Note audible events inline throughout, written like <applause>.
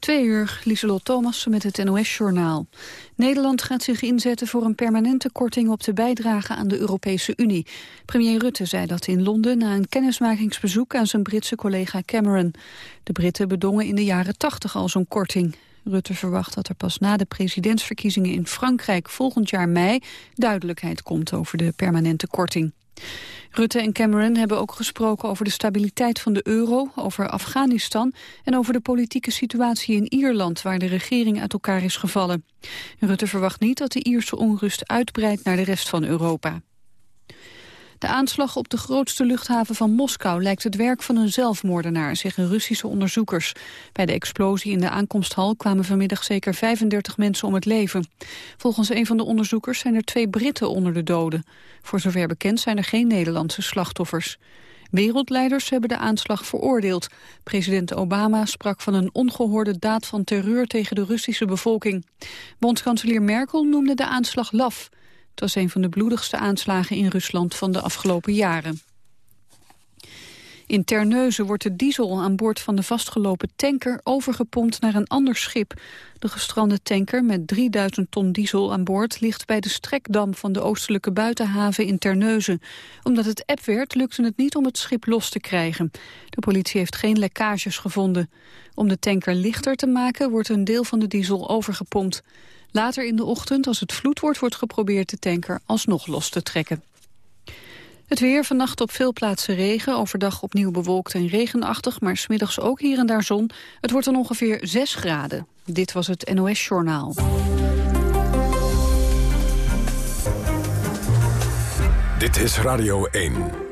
Twee uur, Lieselot Thomas met het NOS-journaal. Nederland gaat zich inzetten voor een permanente korting op de bijdrage aan de Europese Unie. Premier Rutte zei dat in Londen na een kennismakingsbezoek aan zijn Britse collega Cameron. De Britten bedongen in de jaren tachtig al zo'n korting. Rutte verwacht dat er pas na de presidentsverkiezingen in Frankrijk volgend jaar mei duidelijkheid komt over de permanente korting. Rutte en Cameron hebben ook gesproken over de stabiliteit van de euro, over Afghanistan en over de politieke situatie in Ierland, waar de regering uit elkaar is gevallen. Rutte verwacht niet dat de Ierse onrust uitbreidt naar de rest van Europa. De aanslag op de grootste luchthaven van Moskou lijkt het werk van een zelfmoordenaar, zeggen Russische onderzoekers. Bij de explosie in de aankomsthal kwamen vanmiddag zeker 35 mensen om het leven. Volgens een van de onderzoekers zijn er twee Britten onder de doden. Voor zover bekend zijn er geen Nederlandse slachtoffers. Wereldleiders hebben de aanslag veroordeeld. President Obama sprak van een ongehoorde daad van terreur tegen de Russische bevolking. Bondskanselier Merkel noemde de aanslag laf. Het was een van de bloedigste aanslagen in Rusland van de afgelopen jaren. In Terneuzen wordt de diesel aan boord van de vastgelopen tanker overgepompt naar een ander schip. De gestrande tanker met 3000 ton diesel aan boord ligt bij de strekdam van de oostelijke buitenhaven in Terneuzen. Omdat het eb werd lukte het niet om het schip los te krijgen. De politie heeft geen lekkages gevonden. Om de tanker lichter te maken wordt een deel van de diesel overgepompt. Later in de ochtend, als het vloed wordt, wordt geprobeerd de tanker alsnog los te trekken. Het weer vannacht op veel plaatsen regen. Overdag opnieuw bewolkt en regenachtig, maar smiddags ook hier en daar zon. Het wordt dan ongeveer 6 graden. Dit was het NOS Journaal. Dit is Radio 1.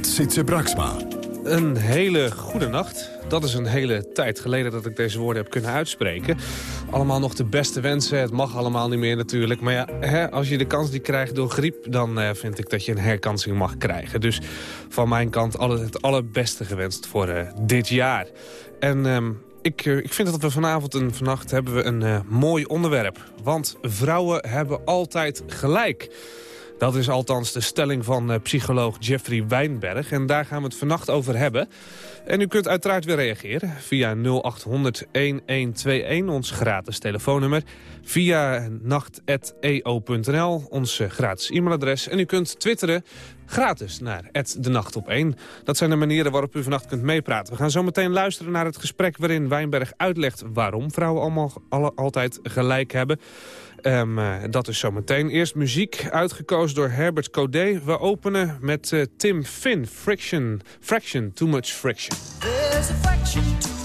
Met Sietse Braksma. Een hele goede nacht. Dat is een hele tijd geleden dat ik deze woorden heb kunnen uitspreken. Allemaal nog de beste wensen. Het mag allemaal niet meer natuurlijk. Maar ja, hè, als je de kans die krijgt door griep... dan uh, vind ik dat je een herkansing mag krijgen. Dus van mijn kant alle, het allerbeste gewenst voor uh, dit jaar. En um, ik, uh, ik vind dat we vanavond en vannacht hebben we een uh, mooi onderwerp. Want vrouwen hebben altijd gelijk. Dat is althans de stelling van uh, psycholoog Jeffrey Wijnberg. En daar gaan we het vannacht over hebben. En u kunt uiteraard weer reageren via 0800-1121, ons gratis telefoonnummer. Via nacht.eo.nl, ons gratis e-mailadres. En u kunt twitteren gratis naar de Nacht op 1. Dat zijn de manieren waarop u vannacht kunt meepraten. We gaan zo meteen luisteren naar het gesprek waarin Wijnberg uitlegt... waarom vrouwen allemaal alle, altijd gelijk hebben. Um, uh, dat is zometeen. Eerst muziek, uitgekozen door Herbert Codé. We openen met uh, Tim Finn, Friction, Fraction, Too Much Friction. There's a fraction, too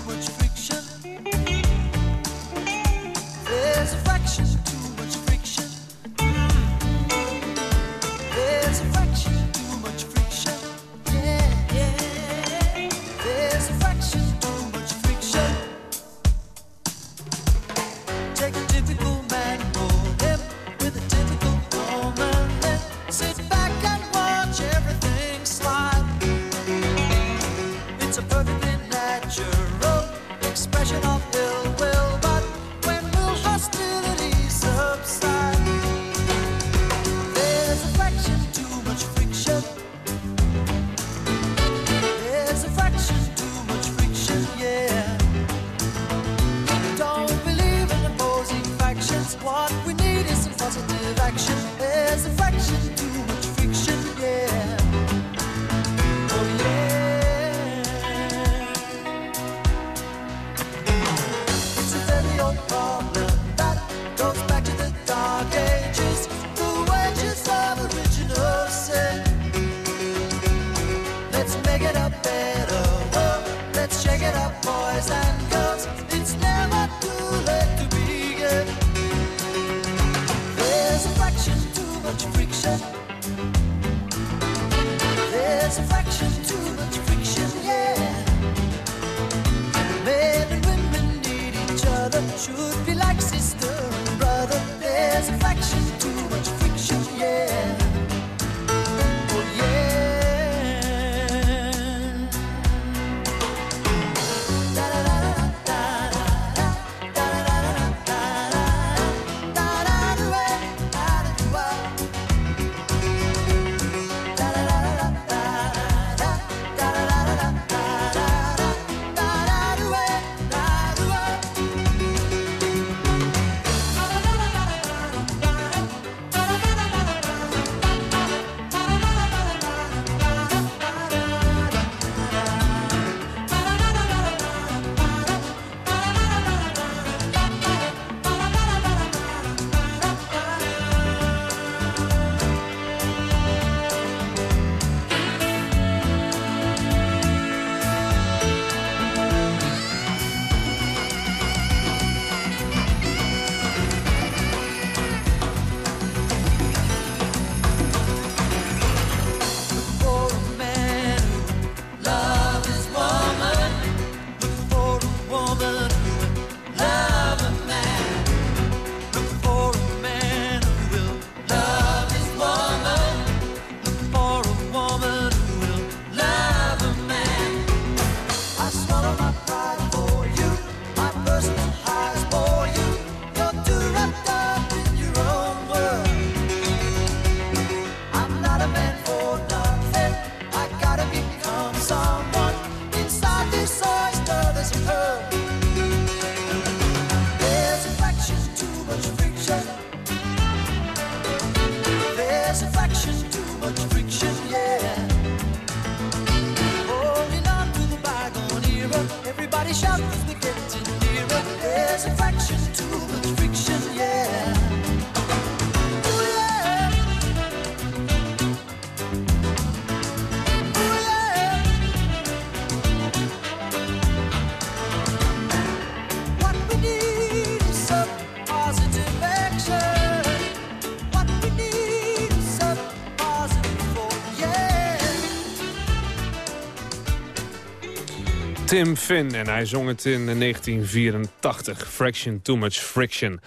Tim Finn en hij zong het in 1984. Fraction Too Much Friction.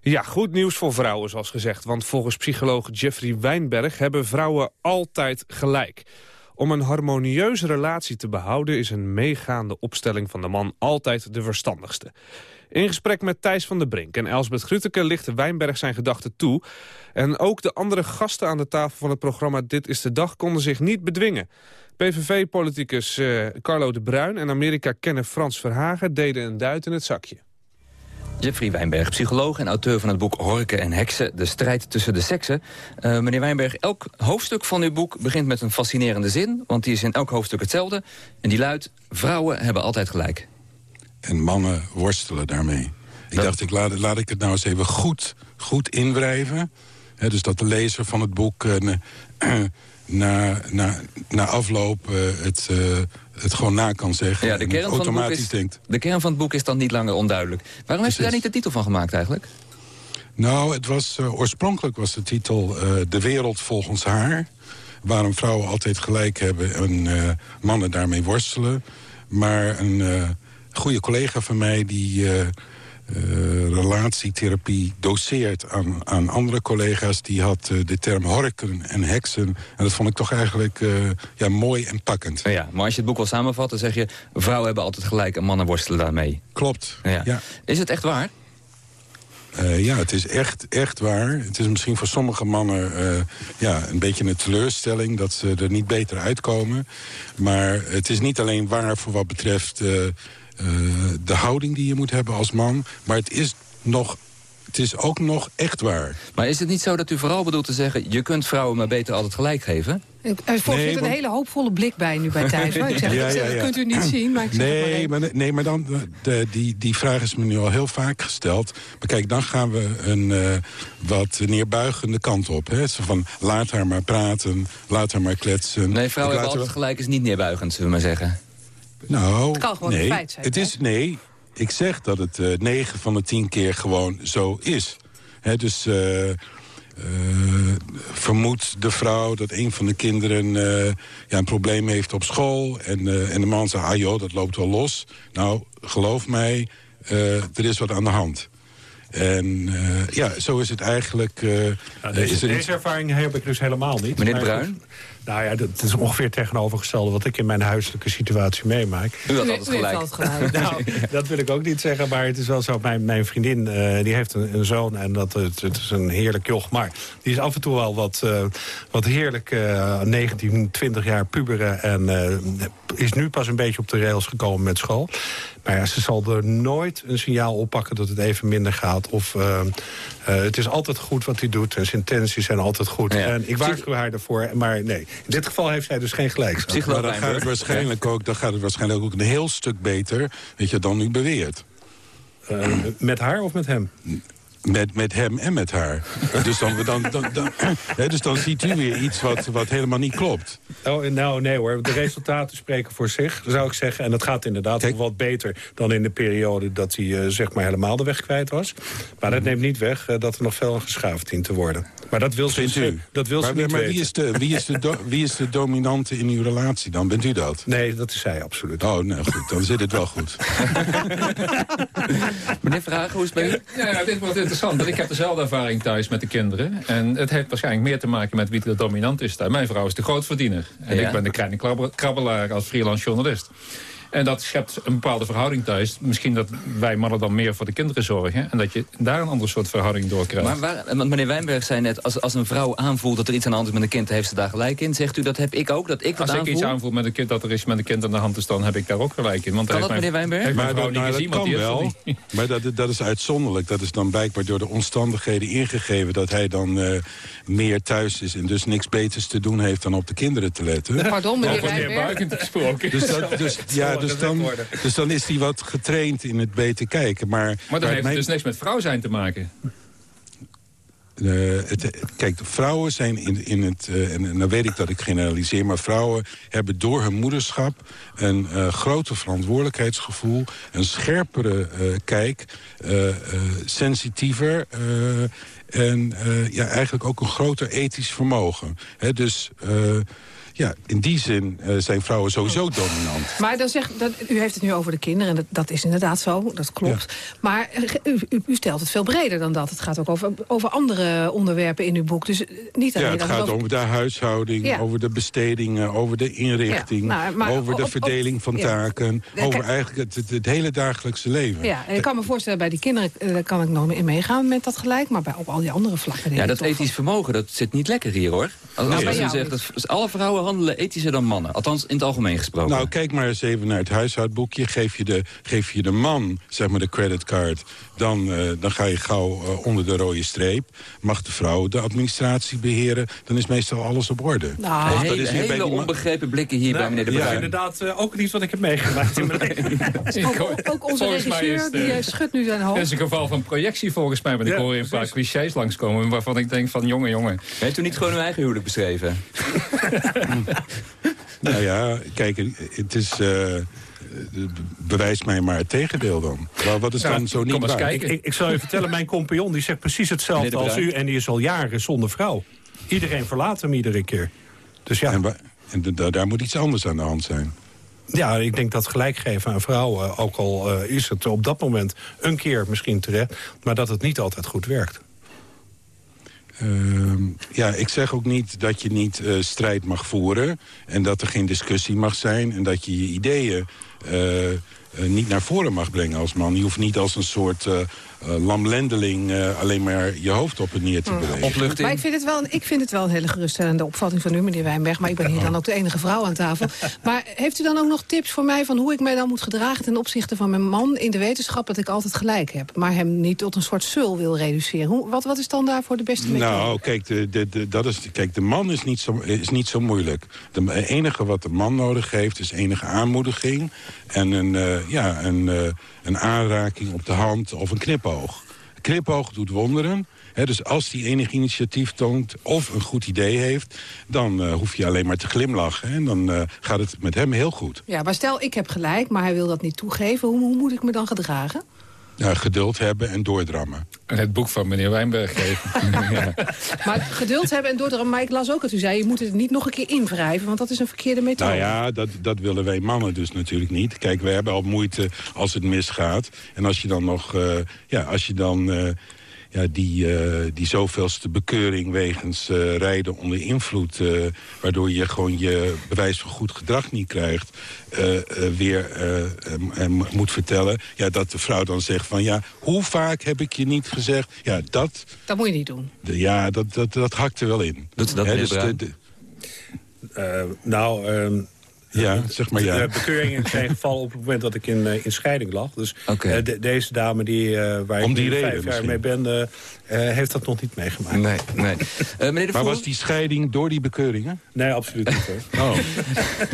Ja, goed nieuws voor vrouwen, zoals gezegd. Want volgens psycholoog Jeffrey Wijnberg hebben vrouwen altijd gelijk. Om een harmonieuze relatie te behouden... is een meegaande opstelling van de man altijd de verstandigste. In gesprek met Thijs van der Brink en Elsbeth Grütke lichtte Wijnberg zijn gedachten toe. En ook de andere gasten aan de tafel van het programma Dit is de Dag konden zich niet bedwingen. PVV-politicus uh, Carlo de Bruin en Amerika-kenner Frans Verhagen deden een duit in het zakje. Jeffrey Wijnberg, psycholoog en auteur van het boek Horken en Heksen, de strijd tussen de seksen. Uh, meneer Wijnberg, elk hoofdstuk van uw boek begint met een fascinerende zin, want die is in elk hoofdstuk hetzelfde. En die luidt, vrouwen hebben altijd gelijk. En mannen worstelen daarmee. Ik dacht, ik laat, laat ik het nou eens even goed, goed inwrijven. dus dat de lezer van het boek uh, <clears throat> na, na, na afloop uh, het, uh, het gewoon na kan zeggen. Ja, de, kern van het boek is, denkt. de kern van het boek is dan niet langer onduidelijk. Waarom heeft u daar niet de titel van gemaakt eigenlijk? Nou, het was, uh, oorspronkelijk was de titel De wereld volgens haar. Waarom vrouwen altijd gelijk hebben en mannen daarmee worstelen. Maar een goede collega van mij die uh, relatietherapie doseert aan, aan andere collega's... die had uh, de term horken en heksen. En dat vond ik toch eigenlijk uh, ja, mooi en pakkend. Ja, maar als je het boek wil samenvatten, zeg je... vrouwen hebben altijd gelijk en mannen worstelen daarmee. Klopt, ja. ja. Is het echt waar? ja, het is echt, echt waar. Het is misschien voor sommige mannen ja, een beetje een teleurstelling... dat ze er niet beter uitkomen. Maar het is niet alleen waar voor wat betreft uh, de houding die je moet hebben als man. Maar het is nog het is ook nog echt waar. Maar is het niet zo dat u vooral bedoelt te zeggen... je kunt vrouwen maar beter altijd gelijk geven? Er nee, zit een hele hoopvolle blik bij nu bij Thijs. Ik zeg, ja, ja, ja. dat kunt u niet zien, maar ik zeg nee, maar, nee, maar dan, de, die, die vraag is me nu al heel vaak gesteld. Maar kijk, dan gaan we een uh, wat neerbuigende kant op. Hè? Zo van, laat haar maar praten, laat haar maar kletsen. Nee, vrouwen hebben altijd gelijk is niet neerbuigend, zullen we maar zeggen. Nou, het kan gewoon nee, een feit zijn. Het is, nee, ik zeg dat het uh, 9 van de 10 keer gewoon zo is. He, dus uh, uh, vermoedt de vrouw dat een van de kinderen uh, ja, een probleem heeft op school... en, en de man zegt, ah joh, dat loopt wel los. Nou, geloof mij, er is wat aan de hand. En ja, zo is het eigenlijk... Ja, deze, deze, ervaring heb ik dus helemaal niet. Meneer Bruin? Nou ja, dat is ongeveer tegenovergestelde wat ik in mijn huiselijke situatie meemaak. U had altijd gelijk. gelijk. <laughs> nou, dat wil ik ook niet zeggen, maar het is wel zo. Mijn, mijn vriendin uh, die heeft een, een, zoon en dat, het, het, is een heerlijk joch. Maar die is af en toe wel wat, uh, wat heerlijk uh, 19, 20 jaar puberen. En uh, is nu pas een beetje op de rails gekomen met school. Maar ja, ze zal er nooit een signaal oppakken dat het even minder gaat. Of uh, uh, het is altijd goed wat hij doet. En zijn intenties zijn altijd goed. Ja. En ik waarschuw haar ervoor. Maar nee, in dit geval heeft zij dus geen gelijk. Maar dan gaat, het waarschijnlijk ook, dan gaat het waarschijnlijk ook een heel stuk beter weet je, dan u beweert. Uh, met haar of met hem? Met, met hem en met haar. dus, dan, dan, dan, dan hè, dus dan ziet u weer iets wat, wat helemaal niet klopt. Oh, nou, nee hoor. De resultaten spreken voor zich, zou ik zeggen. En dat gaat inderdaad Kijk, wat beter dan in de periode... dat hij uh, zeg maar helemaal de weg kwijt was. Maar dat neemt niet weg uh, dat er nog veel geschaafd dient te worden. Maar dat wil Vindt ze, u? Dat wil maar, ze niet maar weten. wie is, de, wie, is de do, wie is de dominante in uw relatie dan? Bent u dat? Nee, dat is zij absoluut. Oh, nou goed. Dan zit het wel goed. <laughs> Meneer Vragen, hoe is het bij u? Ja, ja, dit wordt interessant. Want ik heb dezelfde ervaring thuis met de kinderen. En het heeft waarschijnlijk meer te maken met wie er dominant is daar. Mijn vrouw is de grootverdiener. En Ja. ik ben de kleine krabbe- krabbelaar als freelance journalist. En dat schept een bepaalde verhouding thuis. Misschien dat wij mannen dan meer voor de kinderen zorgen. En dat je daar een ander soort verhouding door krijgt. Maar waar, meneer Wijnberg zei net, als, als een vrouw aanvoelt dat er iets aan de hand is met een kind, heeft ze daar gelijk in. Zegt u, dat heb ik ook, dat ik wat Als ik aanvoel? iets aanvoel met een kind dat er is met een kind aan de hand is, dan heb ik daar ook gelijk in. Want Kan heeft dat, mijn- meneer Wijnberg? Heeft Maar dat, niet nou, gezien, dat kan wel. Maar dat, dat is uitzonderlijk. Dat is dan blijkbaar door de omstandigheden ingegeven... dat hij dan eh, meer thuis is en dus niks beters te doen heeft... dan op de kinderen te letten. Pardon, meneer Over Wijnberg. neerbuigend gesproken. Dus, dat, dus, <laughs> ja, dus, dan, dus dan is hij wat getraind in het beter kijken. Maar, maar dan heeft dus niks met vrouw zijn te maken. Uh, het, kijk, vrouwen zijn in, in het... Uh, en dan weet ik dat ik generaliseer... maar vrouwen hebben door hun moederschap... een uh, groter verantwoordelijkheidsgevoel... een scherpere kijk, sensitiever... en ja, eigenlijk ook een groter ethisch vermogen. He, dus ja, in die zin uh, zijn vrouwen sowieso dominant. Maar dan zegt, dat, u heeft het nu over de kinderen, en dat, dat is inderdaad zo, dat klopt. Maar eh, u, u, u, stelt het veel breder dan dat. Het gaat ook over, over andere onderwerpen in uw boek. Dus eh, niet alleen ja, het gaat over... over de huishouding, ja. over de bestedingen, over de inrichting... Ja, nou, maar over de verdeling op, van taken, over eigenlijk het, het, hele dagelijkse leven. Ja, en ik kan me voorstellen, bij die kinderen uh, kan ik nog in meegaan met dat gelijk... maar bij, op al die andere vlakken... Ja, dat ethisch vermogen, dat zit niet lekker hier, hoor. Als, nou, als u zegt dat alle vrouwen handelen ethischer dan mannen. Althans, in het algemeen gesproken. Nou, kijk maar eens even naar het huishoudboekje. Geef je de, geef je de man, zeg maar, de creditcard... dan, uh, dan ga je gauw uh, onder de rode streep. Mag de vrouw de administratie beheren... dan is meestal alles op orde. Nou, dus hele, dat is hele onbegrepen blikken hier nou, bij meneer De Bruin. Ja, inderdaad uh, ook niet wat ik heb meegemaakt in mijn <laughs> leven. ook, ook, onze regisseur, die schudt nu zijn hoofd. Het is een geval van projectie volgens mij. Want ik hoor een paar clichés langskomen... waarvan ik denk van, jongen, jongen. Heeft u niet gewoon uw eigen huwelijk beschreven? <laughs> nou ja, kijk, het is... Uh, bewijs mij maar het tegendeel dan. Wat is ja, dan zo niet waar? Kijken. Ik, ik, zal je vertellen, mijn compagnon die zegt precies hetzelfde als u... en die is al jaren zonder vrouw. Iedereen verlaat hem iedere keer. Dus ja. En, en de, daar moet iets anders aan de hand zijn. Ja, ik denk dat gelijk geven aan vrouwen... ook al uh, is het op dat moment een keer misschien terecht... maar dat het niet altijd goed werkt. Uh, ja, ik zeg ook niet dat je niet uh, strijd mag voeren... en dat er geen discussie mag zijn... en dat je je ideeën niet naar voren mag brengen als man. Je hoeft niet als een soort uh, lamlendeling uh, alleen maar je hoofd op en neer te bewegen. Opluchting. Maar ik vind, het wel, ik vind het wel een hele geruststellende opvatting van u, meneer Wijnberg. Maar ik ben hier dan ook de enige vrouw aan tafel. <laughs> Maar heeft u dan ook nog tips voor mij van hoe ik mij dan moet gedragen... ten opzichte van mijn man in de wetenschap dat ik altijd gelijk heb? Maar hem niet tot een soort sul wil reduceren. Hoe, wat, wat is dan daarvoor de beste methode? Nou, kijk, de, de, de, dat is, kijk de man is niet zo, is niet zo moeilijk. De enige wat de man nodig heeft is enige aanmoediging... en een, uh, ja, een, uh, een aanraking op de hand of een knipoog knipoog doet wonderen. dus als hij enig initiatief toont of een goed idee heeft... dan uh, hoef je alleen maar te glimlachen. En dan uh, gaat het met hem heel goed. Ja, maar stel, ik heb gelijk, maar hij wil dat niet toegeven. Hoe, hoe moet ik me dan gedragen? Ja, geduld hebben en doordrammen. En het boek van meneer Wijnberg geven. <laughs> ja. Maar geduld hebben en doordrammen. Maar ik las ook dat u zei, je moet het niet nog een keer invrijven. Want dat is een verkeerde methode. Nou ja, dat, dat willen wij mannen dus natuurlijk niet. Kijk, we hebben al moeite als het misgaat. En als je dan nog, uh, ja, als je dan... Uh, ja, die, uh, die zoveelste bekeuring wegens uh, rijden onder invloed... Uh, waardoor je gewoon je bewijs van goed gedrag niet krijgt... weer moet vertellen. Ja, dat de vrouw dan zegt van... ja, hoe vaak heb ik je niet gezegd... Ja, dat... Dat moet je niet doen. De, ja, dat, dat, dat hakt er wel in. Doet ze dat, He, dus de, de, Nou... Um ja, zeg maar ja. De bekeuringen zijn gevallen op het moment dat ik in, in scheiding lag. Dus okay. de, deze dame die, uh, waar Om ik die vijf jaar mee ben... Uh, heeft dat nog niet meegemaakt. Nee, nee. meneer de maar was die scheiding door die bekeuringen? Nee, absoluut niet. Hoor. Oh.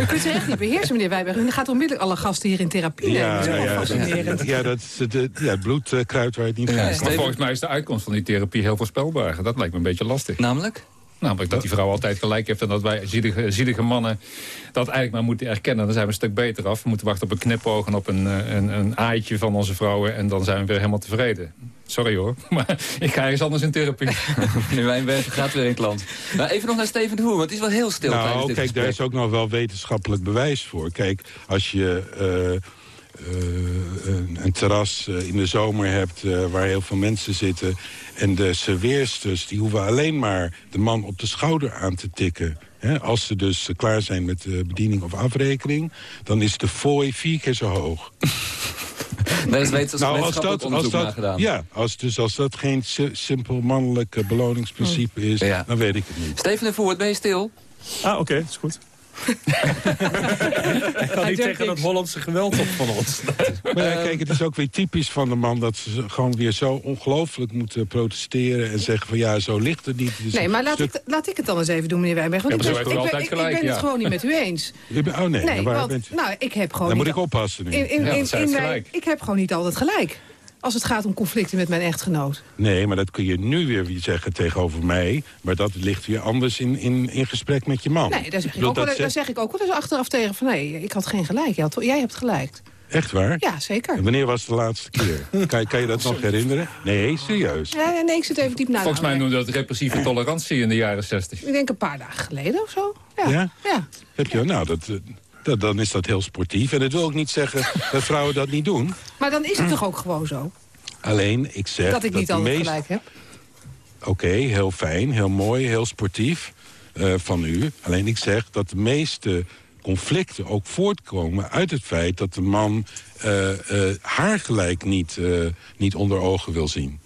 U kunt ze echt niet beheersen, meneer Wijberg. U gaat onmiddellijk alle gasten hier in therapie ja, nemen. Ja, ja, fascinerend. Ja, dat is het, ja, bloedkruid waar je het niet ja, Maar volgens mij is de uitkomst van die therapie heel voorspelbaar. Dat lijkt me een beetje lastig. Namelijk? Namelijk dat die vrouw altijd gelijk heeft en dat wij zielige, zielige mannen dat eigenlijk maar moeten erkennen. Dan zijn we een stuk beter af. We moeten wachten op een knipoog en op een, een, een aaitje van onze vrouwen en dan zijn we weer helemaal tevreden. Sorry hoor, <laughs> maar ik ga ergens anders in therapie. <laughs> nu Wijnberg gaat weer in het land. Nou, even nog naar Steven de Hoer, want die is wel heel stil nou, tijdens dit kijk, gesprek. daar is ook nog wel wetenschappelijk bewijs voor. Kijk, als je... Uh, een, een, terras uh, in de zomer hebt uh, waar heel veel mensen zitten... en de serveersters die hoeven alleen maar de man op de schouder aan te tikken... Hè, als ze dus klaar zijn met de bediening of afrekening... dan is de fooi vier keer zo hoog. <laughs> Daar is wetenschappelijk nou, als dat, onderzoek als dat, naar gedaan. Ja, als, dus als dat geen simpel mannelijk beloningsprincipe is... Ja. dan weet ik het niet. Steven de Voort, ben je stil? Ah, oké, okay, is goed. Ik kan niet tegen dat Hollandse geweld op van ons. <laughs> Maar ja, kijk, het is ook weer typisch van de man... dat ze gewoon weer zo ongelooflijk moeten protesteren... en zeggen van ja, zo ligt het niet. Het Nee, maar laat stuk- ik, laat ik het dan eens even doen, meneer Wijnberg. Want Ja, ik ben, heeft u ik ben, altijd ik- ik gelijk, ben ja. het gewoon niet met u eens. Oh nee, Nee, waar want, bent u? nou, ik heb gewoon Dan moet niet ik oppassen nu. In, in, Ja, in, mijn- ik heb gewoon niet altijd gelijk. Als het gaat om conflicten met mijn echtgenoot. Nee, maar dat kun je nu weer zeggen tegenover mij. Maar dat ligt weer anders in, in, in gesprek met je man. Nee, daar zeg, ik ook wel, dat daar zeg ik ook wel eens achteraf tegen van... nee, ik had geen gelijk. Jij, had- jij hebt gelijk. Echt waar? Ja, zeker. En wanneer was het de laatste keer? <laughs> kan, kan je dat nog herinneren? Nee, serieus. Ja, nee, ik zit even diep na Volgens mij noemde dat repressieve tolerantie in de jaren 60. Ik denk een paar dagen geleden of zo. Ja. Ja? ja. Heb je, nou, dat, eh, dat, dan is dat heel sportief. En dat wil ook niet zeggen <laughs> dat vrouwen dat niet doen. Maar dan is het toch ook gewoon zo? Alleen, ik zeg Dat ik niet altijd meest... gelijk heb? Oké, heel fijn, heel mooi, heel sportief eh, van u. Alleen ik zeg dat de meeste conflicten ook voortkomen uit het feit... dat de man eh, eh, haar gelijk niet, eh, niet onder ogen wil zien.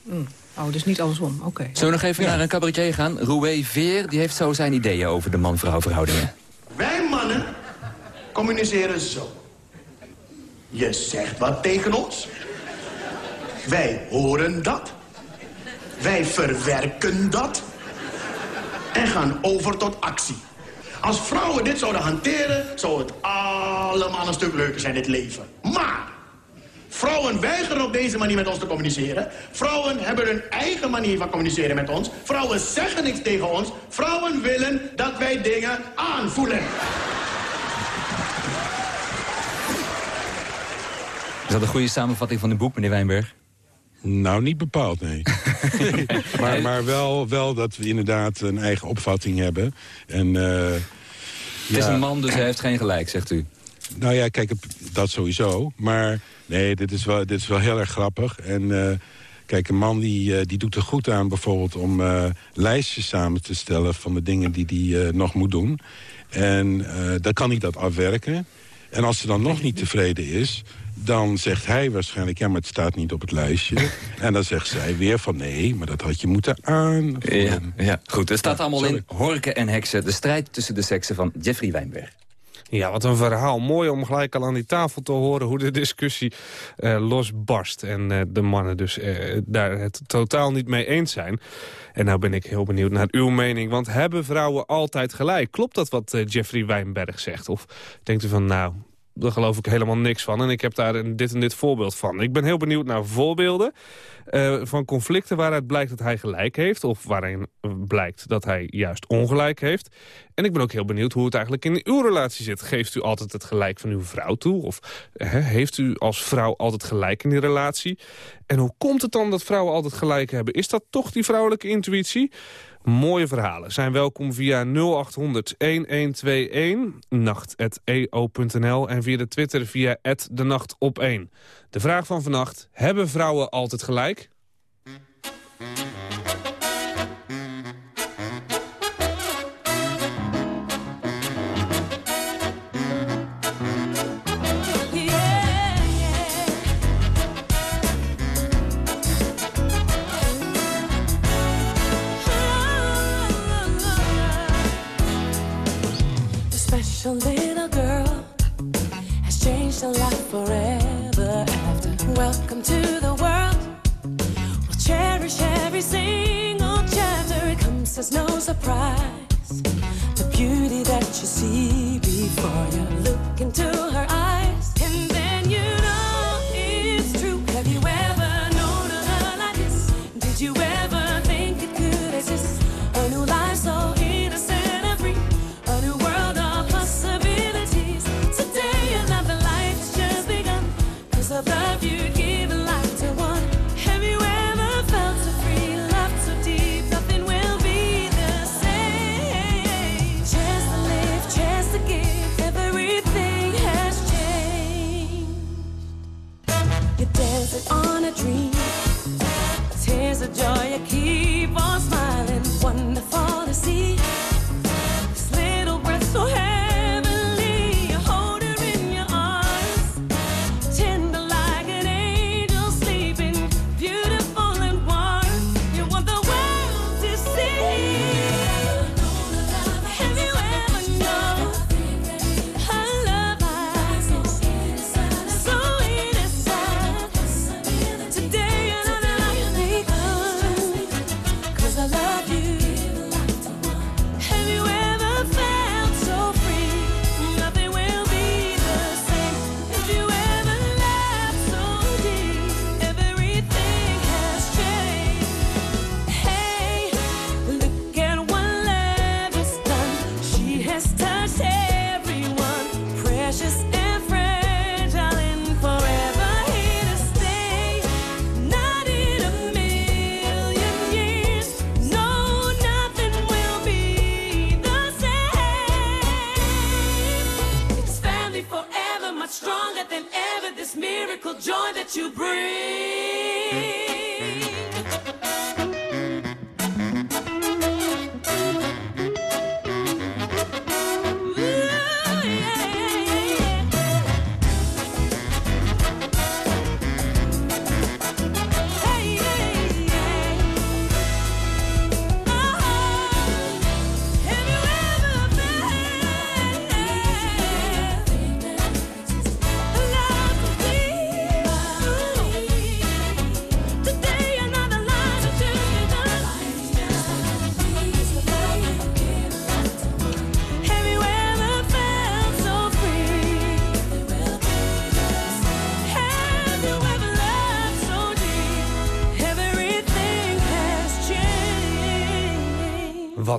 Oh, dus niet andersom. Oké. Zullen we nog even naar een cabaretier gaan? Roué Veer, die heeft zo zijn ideeën over de man-vrouw verhoudingen. Wij mannen communiceren zo. Je zegt wat tegen ons. Wij horen dat. Wij verwerken dat. En gaan over tot actie. Als vrouwen dit zouden hanteren, zou het allemaal een stuk leuker zijn, dit leven. Maar Vrouwen weigeren op deze manier met ons te communiceren. Vrouwen hebben hun eigen manier van communiceren met ons. Vrouwen zeggen niks tegen ons. Vrouwen willen dat wij dingen aanvoelen. Is dat een goede samenvatting van het boek, meneer Wijnberg? Nou, niet bepaald, nee. <laughs> maar maar wel, wel dat we inderdaad een eigen opvatting hebben. En, eh, Het is ja. een man, dus hij heeft geen gelijk, zegt u. Nou ja, kijk, dat sowieso. Maar nee, dit is wel, dit is wel heel erg grappig. En eh, kijk, een man die, eh, die doet er goed aan bijvoorbeeld om eh, lijstjes samen te stellen... van de dingen die hij eh, nog moet doen. En eh, dan kan hij dat afwerken. En als ze dan nog niet tevreden is... dan zegt hij waarschijnlijk, ja, maar het staat niet op het lijstje. <laughs> en dan zegt zij weer van, nee, maar dat had je moeten aan. Ja, ja. goed. Het staat allemaal sorry. in Horken en Heksen. De strijd tussen de seksen van Jeffrey Wijnberg. Ja, wat een verhaal. Mooi om gelijk al aan die tafel te horen hoe de discussie eh, losbarst. En eh, de mannen dus eh, daar het totaal niet mee eens zijn. En nou ben ik heel benieuwd naar uw mening. Want hebben vrouwen altijd gelijk? Klopt dat wat eh, Jeffrey Wijnberg zegt? Of denkt u van nou... Daar geloof ik helemaal niks van. En ik heb daar dit en dit voorbeeld van. Ik ben heel benieuwd naar voorbeelden eh, van conflicten waaruit blijkt dat hij gelijk heeft. Of waarin blijkt dat hij juist ongelijk heeft. En ik ben ook heel benieuwd hoe het eigenlijk in uw relatie zit. Geeft u altijd het gelijk van uw vrouw toe? Of heeft u als vrouw altijd gelijk in die relatie? En hoe komt het dan dat vrouwen altijd gelijk hebben? Is dat toch die vrouwelijke intuïtie? Mooie verhalen zijn welkom via 0800 1121 nacht.eo.nl en via de Twitter via de nacht op 1. De vraag van vannacht, hebben vrouwen altijd gelijk? Changed life forever after. Welcome to the world. We'll cherish every single chapter. It comes as no surprise. The beauty that you see before you look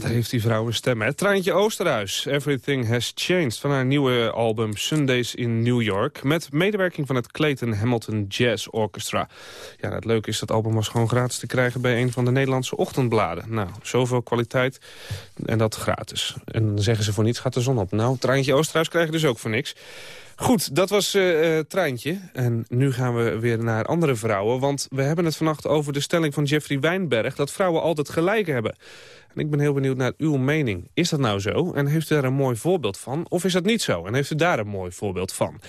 Wat heeft die vrouw een stem, hè? Treintje Oosterhuis, Everything Has Changed... van haar nieuwe album Sundays in New York... met medewerking van het Clayton Hamilton Jazz Orchestra. Ja, het leuke is dat album was gewoon gratis te krijgen... bij een van de Nederlandse ochtendbladen. Nou, zoveel kwaliteit en dat gratis. En dan zeggen ze voor niets gaat de zon op. Nou, Treintje Oosterhuis krijg je dus ook voor niks. Goed, dat was eh, eh, Treintje. En nu gaan we weer naar andere vrouwen. Want we hebben het vannacht over de stelling van Jeffrey Wijnberg... dat vrouwen altijd gelijk hebben. Ik ben heel benieuwd naar uw mening. Is dat nou zo? En heeft u daar een mooi voorbeeld van? Of is dat niet zo? En heeft u daar een mooi voorbeeld van?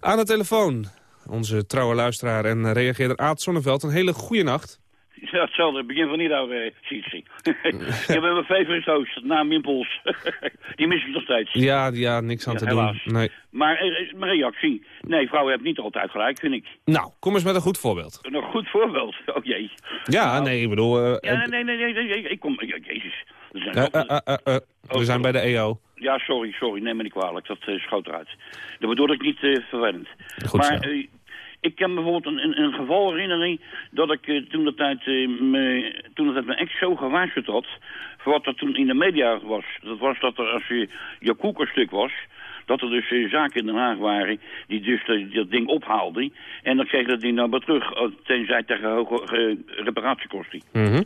Aan de telefoon, onze trouwe luisteraar en reageerder Aad Zonneveld. Een hele goede nacht. <laughs> Ja, hetzelfde. Begin van Ido, eh, Sietsi. ik heb mijn favorite host, naam Impuls. die mis ik nog steeds. Ja, ja niks aan Ja, te helaas. doen. Nee. Maar er is mijn reactie. Nee, vrouwen hebben niet altijd gelijk, vind ik. Nou, kom eens met een goed voorbeeld. Een goed voorbeeld. <laughs> Oh jee. Ja, nee, ik bedoel... eh, Ja, eh, nee, nee, nee, nee, nee, ik kom... Jezus. Er zijn eh, eh, eh, eh, eh, we zijn bij de EO. Ja, sorry, sorry. Neem me niet kwalijk. Dat eh, schoot eruit. Dat bedoel ik niet eh, vervelend. Goed maar eh, ik kan bijvoorbeeld een, een, een geval herinneren... dat ik eh, toen de tijd, eh, me, toen tijd mijn ex zo gewaarschuwd had... voor wat er toen in de media was. Dat was dat er als je, je koekerstuk was... dat er dus eh, zaken in Den Haag waren die dus dat ding ophaalden. En dan kreeg dat ding dan weer terug, tenzij tegen hoge reparatiekosten. Mhm.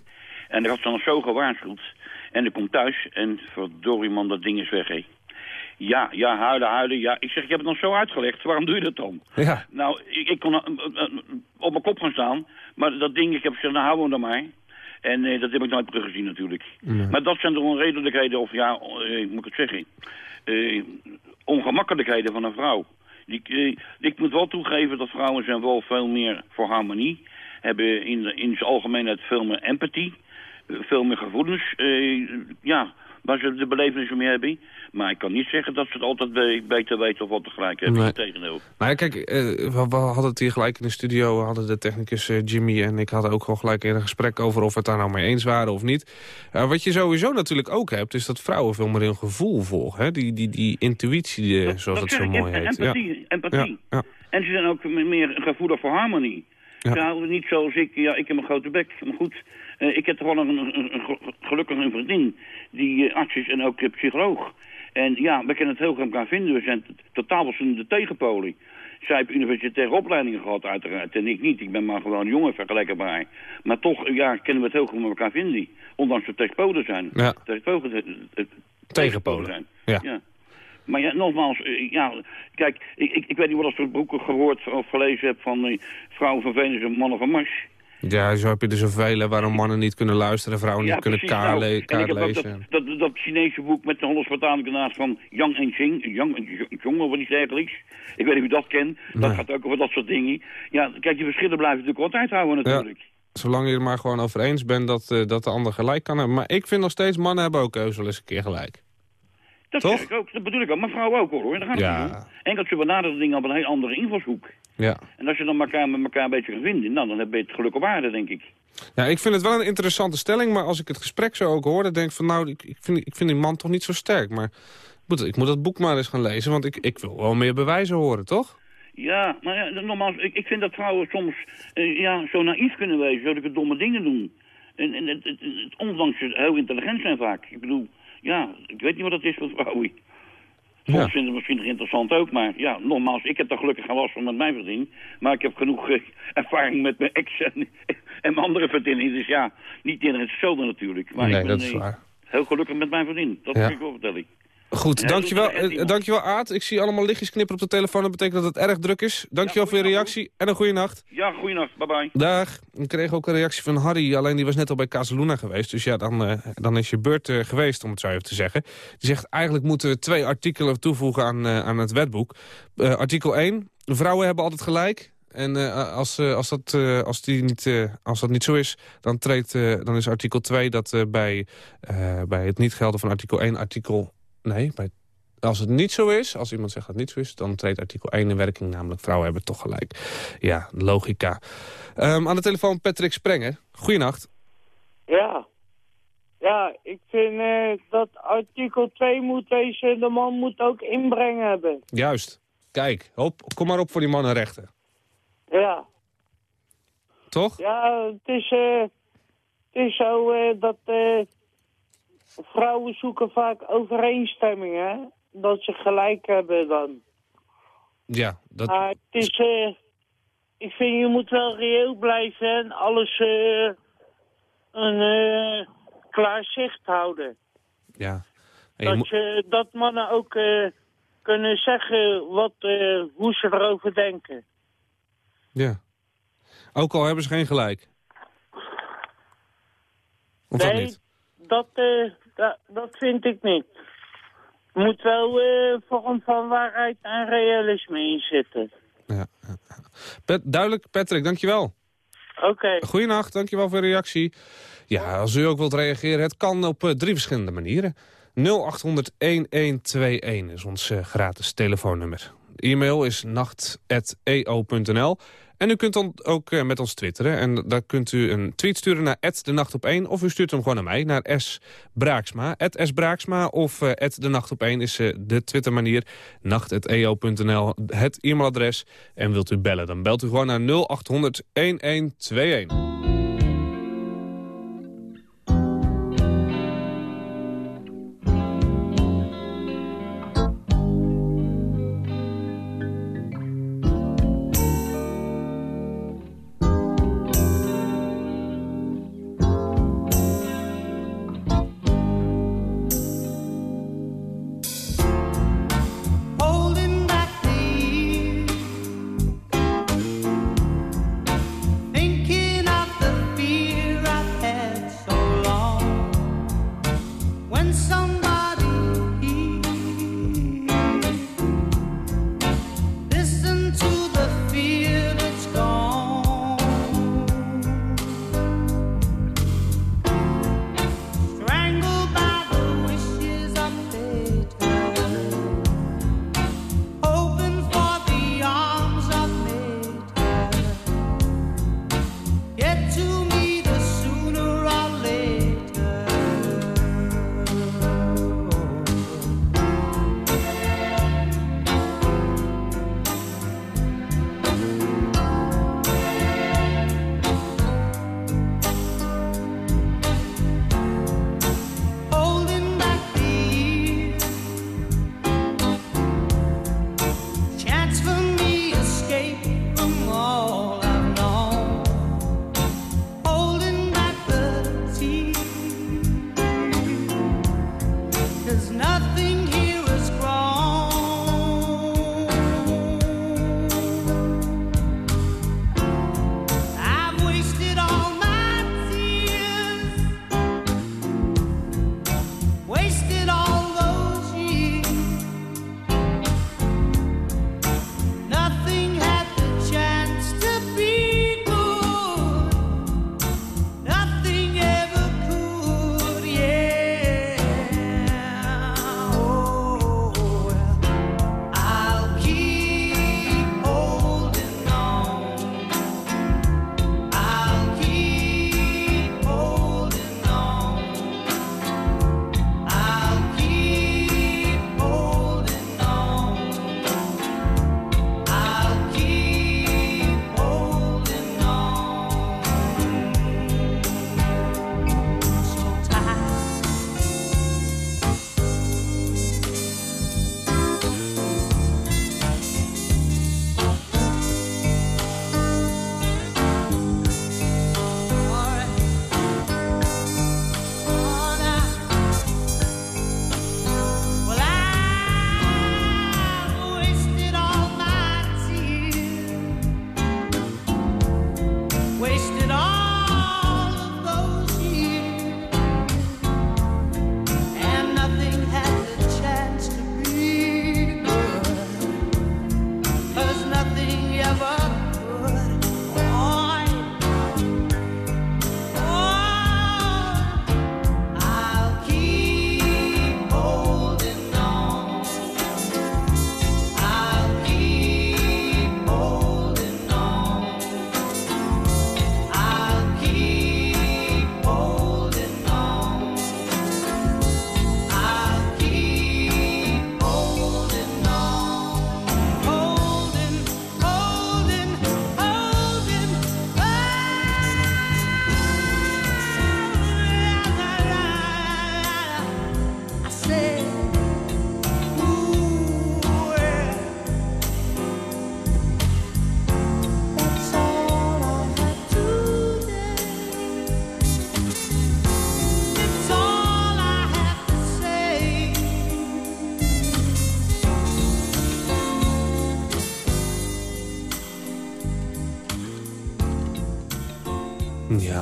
En ik had ze dan zo gewaarschuwd. En ik kom thuis en verdorie man, dat ding is weg, hé. Ja, ja, huilen, huilen. Ja, ik zeg, ik heb het nog zo uitgelegd. Waarom doe je dat dan? Ja. Nou, ik, ik kon eh, eh, op mijn kop gaan staan. Maar dat ding, ik heb gezegd, nou, hou hem dan maar. En eh, dat heb ik nooit teruggezien natuurlijk. Maar dat zijn de onredelijkheden, of ja, eh, moet ik het zeggen... eh, ongemakkelijkheden van een vrouw. Eh, ik moet wel toegeven dat vrouwen zijn wel veel meer voor harmonie. Hebben in, in zijn algemeenheid veel meer empathie. eh, veel meer gevoelens. eh, ja, waar ze de belevenis mee hebben. Maar ik kan niet zeggen dat ze het altijd be- beter weten of wat tegelijk hebben. Nee. Integendeel. Nou ja, kijk, eh, we, hadden het hier gelijk in de studio. We hadden de technicus eh, Jimmy en ik hadden ook gewoon gelijk in een gesprek over... of we het daar nou mee eens waren of niet. Eh, wat je sowieso natuurlijk ook hebt, is dat vrouwen veel meer hun gevoel volgen. Hè? Die, die, die intuïtie, zoals dat het zo mooi heet. Empathie, empathie. Ja, ja. En ze zijn ook me- meer gevoelig voor harmonie. Ja. Ze houden niet zoals ik, ja, ik heb een grote bek, maar goed. ik heb toch wel een, een, een, een- gelukkig een vriendin die eh, arts is en ook psycholoog. En ja, we kunnen het heel goed elkaar vinden. We zijn totaal verschillende tegenpolen. Zij heeft universitaire opleidingen gehad uiteraard en ik niet. Ik ben maar gewoon een jongen haar. Maar toch, ja, kunnen we het heel goed met elkaar vinden. Ondanks dat we tegenpolen zijn. Ja. Tegenpolen, eh, eh, Tegenpolen. zijn. Ja. ja. Maar ja, nogmaals, eh, ja, kijk, ik, ik, ik weet niet wat als soort boeken gehoord of gelezen heb van vrouwen van Venus en mannen van Mars. Ja, zo heb je er zoveel waarom mannen niet kunnen luisteren... vrouwen niet kunnen kaart nou, en kaart lezen. dat, dat, dat Chinese boek met de Hollands-Spartaanse naast van Yang en Xing, Yang Jong of iets dergelijks. Ik weet niet of je dat kent. Dat Nee. gaat ook over dat soort dingen. Ja, kijk, die verschillen blijven natuurlijk altijd houden natuurlijk. Zolang je er maar gewoon over eens bent dat, eh, dat de ander gelijk kan hebben. Maar ik vind nog steeds, mannen hebben ook heus wel eens een keer gelijk. Dat Toch? zeg ik ook, dat bedoel ik ook. Maar vrouwen ook hoor, daar gaat het Ja. Enkel ze benaderen dingen op een heel andere invalshoek. Ja. En als je dan elkaar met elkaar een beetje gaat vinden, nou, dan heb je het geluk op aarde, denk ik. ja, ik vind het wel een interessante stelling. Maar als ik het gesprek zo ook hoor, dan denk ik van... nou, ik, ik, vind, ik vind die man toch niet zo sterk. Maar ik moet, ik moet dat boek maar eens gaan lezen. Want ik, ik wil wel meer bewijzen horen, toch? Ja, maar ja, nogmaals, ik, ik vind dat vrouwen soms eh, ja, zo naïef kunnen wezen, zulke domme dingen doen. En, en het, het, het, ondanks ze heel intelligent zijn vaak. Ik bedoel, ja, ik weet niet wat dat is met vrouwen. Soms Ja. vinden het misschien nog interessant ook, maar ja, nogmaals, ik heb daar gelukkig geen last van met mijn vriendin. Maar ik heb genoeg eh, ervaring met mijn ex en, <laughs> en mijn andere vriendinnen. Dus ja, niet iedereen hetzelfde natuurlijk. Maar Nee, ik ben dat is eh, waar. heel gelukkig met mijn vriendin. Dat Ja. kan ik wel vertellen. Goed, dankjewel, iemand. dankjewel Aad. Ik zie allemaal lichtjes knippen op de telefoon. Dat betekent dat het erg druk is. Dankjewel voor je reactie en een goede nacht. Ja, goeienacht. Bye bye. Dag. Ik kreeg ook een reactie van Harry, alleen die was net al bij Casaluna geweest. Dus ja, dan, eh, dan is je beurt eh, geweest, om het zo even te zeggen. Die zegt, eigenlijk moeten we twee artikelen toevoegen aan, aan het wetboek. Artikel 1, vrouwen hebben altijd gelijk. En als, als, dat, als, die niet, als dat niet zo is, dan, treedt, dan is artikel 2 dat bij, bij het niet gelden van artikel 1 artikel... Nee, bij, als het niet zo is, als iemand zegt dat het niet zo is... dan treedt artikel 1 in werking, namelijk vrouwen hebben toch gelijk. Ja, logica. Ehm, aan de telefoon Patrick Sprenger. Goeienacht. Ja. Ja, ik vind eh, dat artikel 2 moet deze, de man moet ook inbreng hebben. Juist. Kijk, hop, kom maar op voor die mannenrechten. Ja. Toch? Ja, het is, eh, het is zo eh, dat vrouwen zoeken vaak overeenstemming, hè? Dat ze gelijk hebben dan. Ja, dat... Maar het is, eh, ik vind je moet wel reëel blijven en alles eh, een eh, klaar zicht houden. Ja. Je Dat, je, dat mannen ook kunnen zeggen wat, hoe ze erover denken. ja. Ook al hebben ze geen gelijk. Of nee? Dat, eh, dat, dat vind ik niet. Er moet wel eh vorm van waarheid en realisme in zitten. Pet, duidelijk, Patrick, dankjewel. Oké. Goeienacht, dankjewel voor de reactie. Ja, als u ook wilt reageren, het kan op eh, drie verschillende manieren. 0800-1121 is ons gratis telefoonnummer. E-mail is nacht.eo.nl. En u kunt dan ook eh, met ons twitteren. En daar kunt u een tweet sturen naar de nacht op 1. Of u stuurt hem gewoon naar mij, naar S. Braaksma. S. Braaksma of eh de nacht op 1 is eh, de Twittermanier. Nacht.eo.nl, het e-mailadres. En wilt u bellen, dan belt u gewoon naar 0800 1121.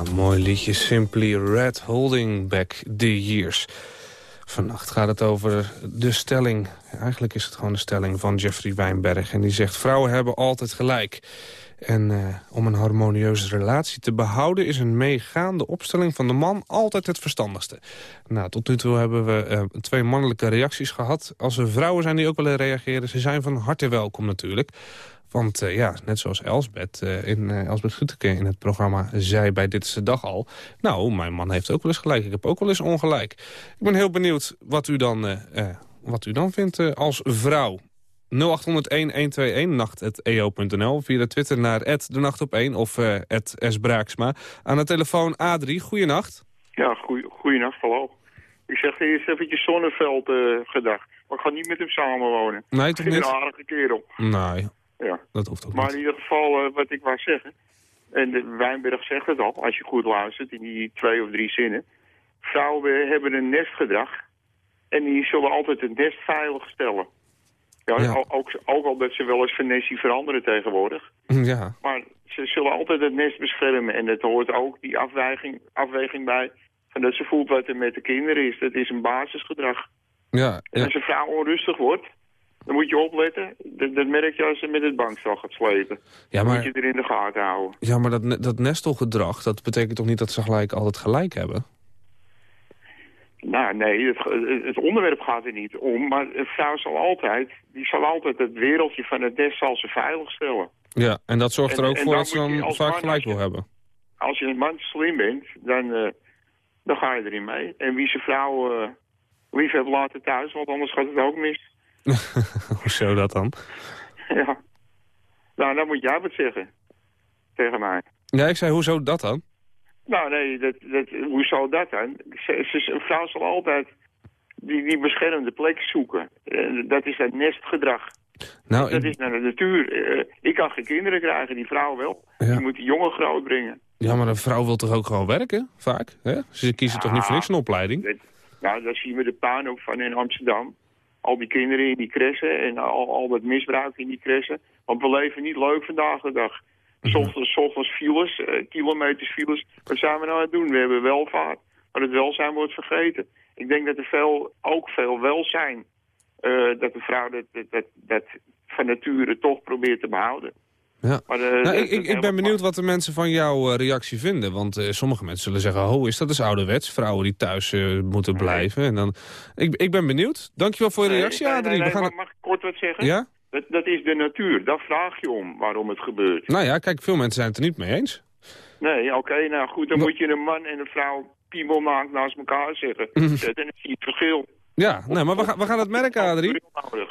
Mooi liedje. Simply Red Holding Back the Years. Vannacht gaat het over de stelling. Eigenlijk is het gewoon de stelling van Jeffrey Wijnberg. En die zegt, vrouwen hebben altijd gelijk. En eh, om een harmonieuze relatie te behouden... is een meegaande opstelling van de man altijd het verstandigste. Nou, tot nu toe hebben we eh, twee mannelijke reacties gehad. Als er vrouwen zijn die ook willen reageren... ze zijn van harte welkom natuurlijk. Want eh, ja, net zoals Elsbeth, eh, in, eh, Elsbeth in het programma zei bij Dit is de Dag al... nou, mijn man heeft ook wel eens gelijk, ik heb ook wel eens ongelijk. Ik ben heel benieuwd wat u dan, wat u dan vindt als vrouw. 0801-121, nacht.eo.nl. Via de Twitter naar de nacht op 1 of eh sbraaksma. Aan de telefoon Adrie, goeienacht. Ja, goeie, goeienacht, hallo. Ik zeg eerst eventjes Zonneveld eh gedacht. Maar ik ga niet met hem samenwonen. Nee, Ik toch niet? een aardige kerel. Nee, Ja. dat hoeft ook Maar niet. in ieder geval, eh, wat ik wou zeggen... En de Wijnberg zegt het al, als je goed luistert in die twee of drie zinnen. Vrouwen hebben een nestgedrag. En die zullen altijd het nest veilig stellen. Ja, Ja. Ook, ook, al dat ze wel eens vernessie veranderen tegenwoordig. Ja, Maar ze zullen altijd het nest beschermen. En het hoort ook die afweging, afweging bij... Van dat ze voelt wat er met de kinderen is. Dat is een basisgedrag. ja, En als een vrouw onrustig wordt... dan moet je opletten. Dat, dat merk je als ze met het bankstel gaat slepen. Ja, Dan maar- moet je er in de gaten houden. ja maar dat, dat nestelgedrag, dat betekent toch niet dat ze gelijk altijd gelijk hebben? Nou, nee, het, het onderwerp gaat er niet om. Maar een vrouw zal altijd... die zal altijd het wereldje van het nest zal ze veilig stellen. Ja, en dat zorgt er ook en voor dat ze dan vaak gelijk wil hebben. Als je een man slim bent, dan, eh, dan ga je erin mee. En wie zijn vrouw eh, lief laten thuis, want anders gaat het ook mis. <laughs> Hoezo dat dan? ja. Nou, dan moet jij wat zeggen. Tegen mij. Ja, ik zei, hoezo dat dan? Nou, nee, dat, dat, hoe zou dat dan? Ze, ze- een vrouw zal altijd die, die beschermde plek zoeken. Eh, dat is dat nestgedrag. Nou, dat ik- is naar de natuur. Eh, ik kan geen kinderen krijgen, die vrouw wel. Ja. Die moet die jongen groot brengen. Ja, maar een vrouw wil toch ook gewoon werken, vaak? Hè? Ze kiezen toch niet voor niks een opleiding? Dat, nou, daar zien we de puin ook van in Amsterdam. Al die kinderen in die kressen en al, al dat misbruik in die kressen. Want we leven niet leuk vandaag de dag. Mhm. Ochtends, ochtends files, eh, kilometers files. Wat zijn we nou aan het doen? We hebben welvaart, maar het welzijn wordt vergeten. Ik denk dat er veel, ook veel welzijn, eh, dat de vrouw dat, dat, van nature toch probeert te behouden. Ja. Maar, eh, Nou, ik, ik, ben benieuwd wat de mensen van jouw reactie vinden. Want sommige mensen zullen zeggen, oh, is dat dus ouderwets? Vrouwen die thuis moeten blijven. En dan, ik, ik ben benieuwd. Dankjewel voor je reactie, nee, Adrie. nee, We gaan het- mag ik kort wat zeggen? Ja? Dat, dat is de natuur. Daar vraag je om waarom het gebeurt. Nou ja, kijk, veel mensen zijn het er niet mee eens. Nee, oké, nou goed, dan moet je een man en een vrouw piemelnaakt naast elkaar zetten. Mhm. En zie je het verschil. Ja, nee, maar we, gaan we gaan het merken, Adrie.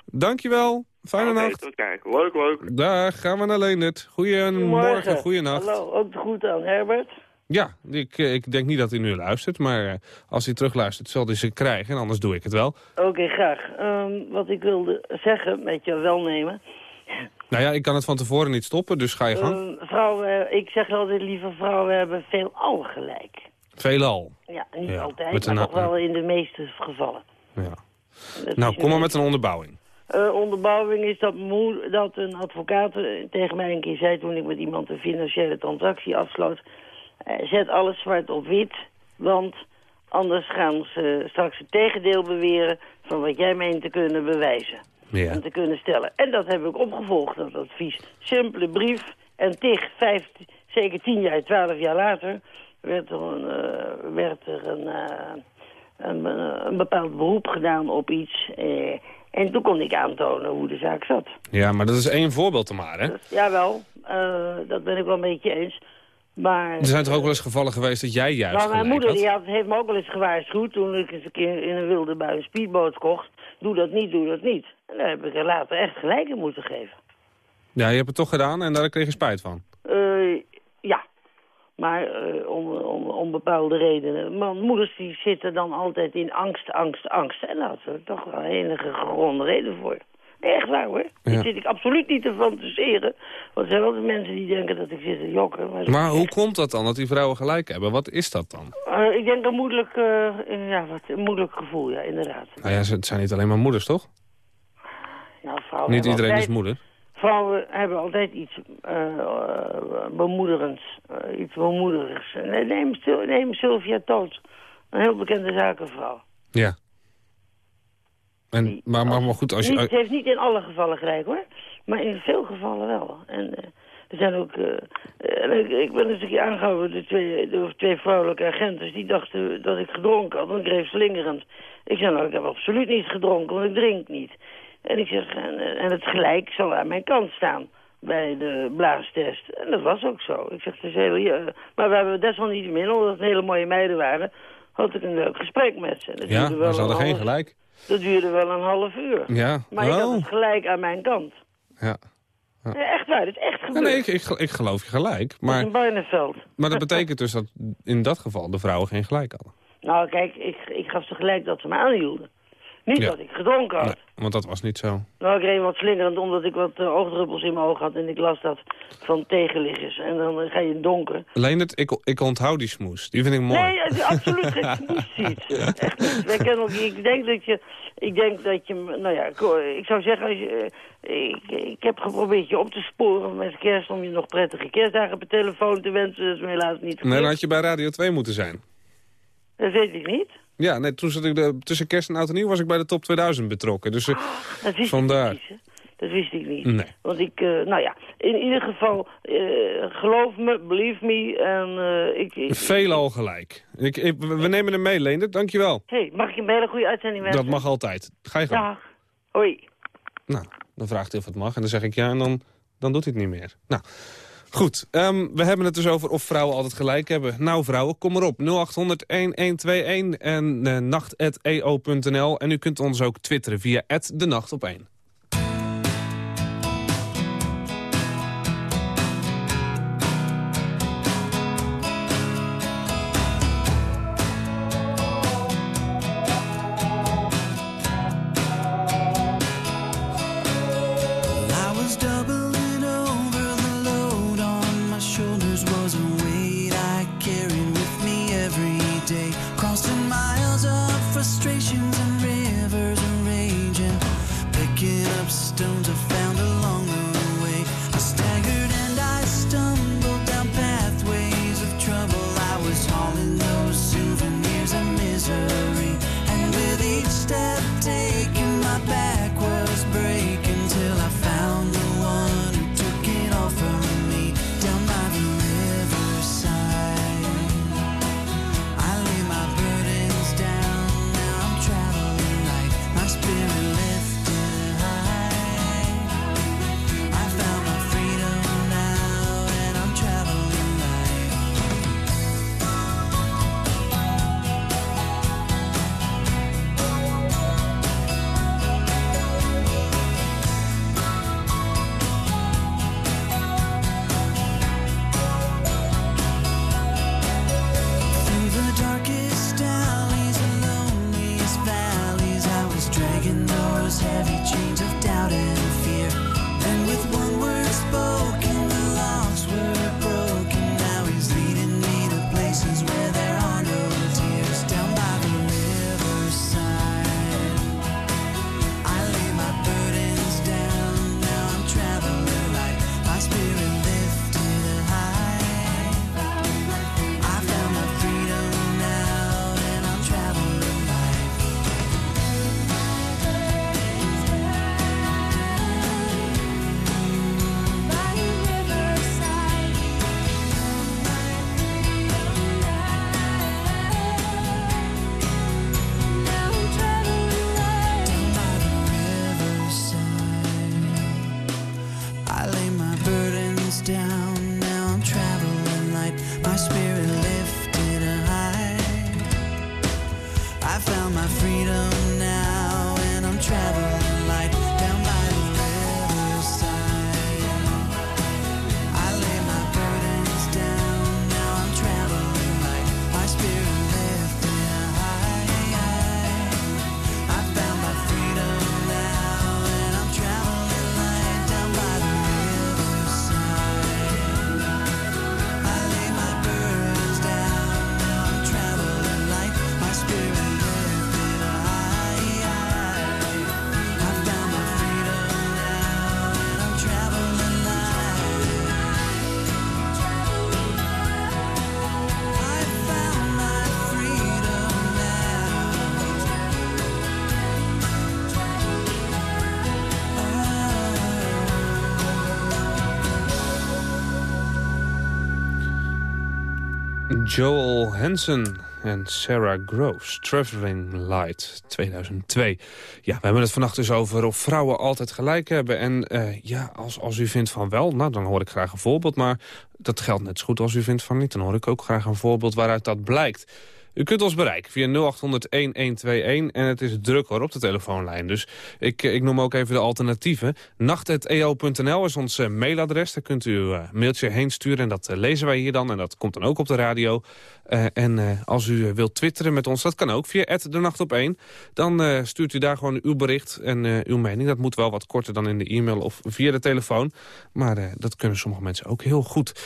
Dankjewel. Fijne nacht. tot kijken. Leuk, leuk. Daar gaan we naar Leendert. Goedemorgen, goeienacht. Hallo, ook goed aan Herbert. Ja, ik, eh, ik denk niet dat hij nu luistert, maar eh, als hij terugluistert zal hij ze krijgen. En anders doe ik het wel. Oké, graag. Ehm, wat ik wilde zeggen, met je welnemen. Nou ja, ik kan het van tevoren niet stoppen, dus ga je gang. Vrouwen, ik zeg altijd, lieve vrouwen hebben veelal gelijk. Veelal. Ja, niet Ja, altijd, maar toch wel in de meeste gevallen. Ja. Dat Nou, kom maar met een onderbouwing. Eh, onderbouwing is dat, dat een advocaat tegen mij een keer zei... toen ik met iemand een financiële transactie afsloot... eh, zet alles zwart op wit, want anders gaan ze straks het tegendeel beweren... van wat jij meent te kunnen bewijzen Ja. en te kunnen stellen. En dat heb ik opgevolgd, dat advies. Simpele brief en tig, vijf, zeker tien jaar, twaalf jaar later... werd er een, eh, werd er een, eh, een, een bepaald beroep gedaan op iets... en toen kon ik aantonen hoe de zaak zat. Ja, maar dat is één voorbeeld te maar, hè? Jawel, dat ben ik wel een beetje eens. Maar, Er zijn toch ook wel eens gevallen geweest dat jij juist nou, mijn moeder had? die had, heeft me ook wel eens gewaarschuwd toen ik eens een keer in een wilde bui een speedboot kocht. Doe dat niet, doe dat niet. En daar heb ik er later echt gelijk in moeten geven. Ja, je hebt het toch gedaan en daar kreeg je spijt van. Eh, ja, maar eh, om, om, om bepaalde redenen. Maar moeders die zitten dan altijd in angst, angst, angst. En daar had ze toch wel enige gegronde reden voor. Nee, echt waar hoor. Ja. Daar zit ik absoluut niet te fantaseren. Want er zijn altijd mensen die denken dat ik zit te jokken. Maar, Maar hoe komt dat dan, dat die vrouwen gelijk hebben? Wat is dat dan? Eh, ik denk een moeilijk, eh, ja, wat, een moeilijk gevoel, ja, inderdaad. Nou ja, ze- het zijn niet alleen maar moeders, toch? Nou, vrouwen Niet iedereen is moeder. vrouwen hebben altijd iets eh, eh, bemoederends, eh, iets bemoederigs. Neem, neem Sylvia Toot, een heel bekende zakenvrouw. Ja. En, maar, maar, maar goed, als je... Niet, ze heeft niet in alle gevallen gelijk hoor, maar in veel gevallen wel. En eh, er zijn ook... eh, eh, ik, ben eens een keer aangehouden door twee, door twee vrouwelijke agenten. Die dachten dat ik gedronken had, want ik kreeg slingerend. Ik zei nou, ik heb absoluut niet gedronken, want ik drink niet. En ik zeg, en, en het gelijk zal aan mijn kant staan bij de blaastest. En dat was ook zo. Ik zeg, het is heel... ja, maar we hebben desalniettemin, omdat het hele mooie meiden waren... had ik een leuk gesprek met ze. Dat Ja, maar ze hadden een geen gelijk. Dat duurde wel een half uur. Ja, Maar ik had het gelijk aan mijn kant. Ja. Ja, echt waar, het is echt Ja, gebeurd. nee, ik, ik, ik geloof je gelijk. in Maar, Barneveld. maar dat betekent dus dat in dat geval de vrouwen geen gelijk hadden. Nou, kijk, ik, ik gaf ze gelijk dat ze me aanhielden. Niet Ja. dat ik gedronken had. Nee, want dat was niet zo. Nou, ik reed wat slingerend omdat ik wat eh, oogdruppels in mijn ogen had. En ik las dat van tegenliggers. En dan eh, ga je donker. Leendert, ik, ik onthoud die smoes. Die vind ik mooi. Nee, het is absoluut geen. <laughs> Echt niet. Wij kennen elkaar. Ik denk dat je... Ik denk dat je... Nou ja, ik, ik zou zeggen... Als je, eh, ik, ik heb geprobeerd je op te sporen met kerst... om je nog prettige kerstdagen per telefoon te wensen. Dat is me helaas niet Nee, gelukt. dan had je bij Radio 2 moeten zijn. Dat weet ik niet. Ja, nee, toen zat ik de, tussen kerst en oud en nieuw was ik bij de top 2000 betrokken. Dus eh, Dat wist vandaar. ik niet. Dat wist ik niet. Nee. Want ik, eh, nou ja, in ieder geval, eh, geloof me, believe me. En eh, ik... ik Veelal gelijk. Ik, ik- we nemen hem mee, Leendert. Dankjewel. hey, mag ik je een hele goede uitzending wensen? Dat mag altijd. Ga je gang. Dag. Hoi. Nou, dan vraagt hij of het mag. En dan zeg ik ja en dan, dan doet hij het niet meer. Nou, goed. Ehm, we hebben het dus over of vrouwen altijd gelijk hebben. Nou vrouwen, kom maar op. 0800-1121 en uh, nacht.eo.nl. En u kunt ons ook twitteren via de nacht op 1. Joel Hansen en Sarah Groves, Traveling Light 2002. Ja, we hebben het vannacht dus over of vrouwen altijd gelijk hebben. En eh, ja, als, als u vindt van wel, nou, dan hoor ik graag een voorbeeld. Maar dat geldt net zo goed als u vindt van niet. Dan hoor ik ook graag een voorbeeld waaruit dat blijkt. U kunt ons bereiken via 0800-1121 en het is druk hoor op de telefoonlijn. Dus ik, eh, ik noem ook even de alternatieven. Nacht.eo.nl is ons eh, mailadres. Daar kunt u uw eh, mailtje heen sturen en dat lezen wij hier dan. En dat komt dan ook op de radio. En als u wilt twitteren met ons, dat kan ook via de nacht op 1. Dan stuurt u daar gewoon uw bericht en uw mening. Dat moet wel wat korter dan in de e-mail of via de telefoon. Maar dat kunnen sommige mensen ook heel goed.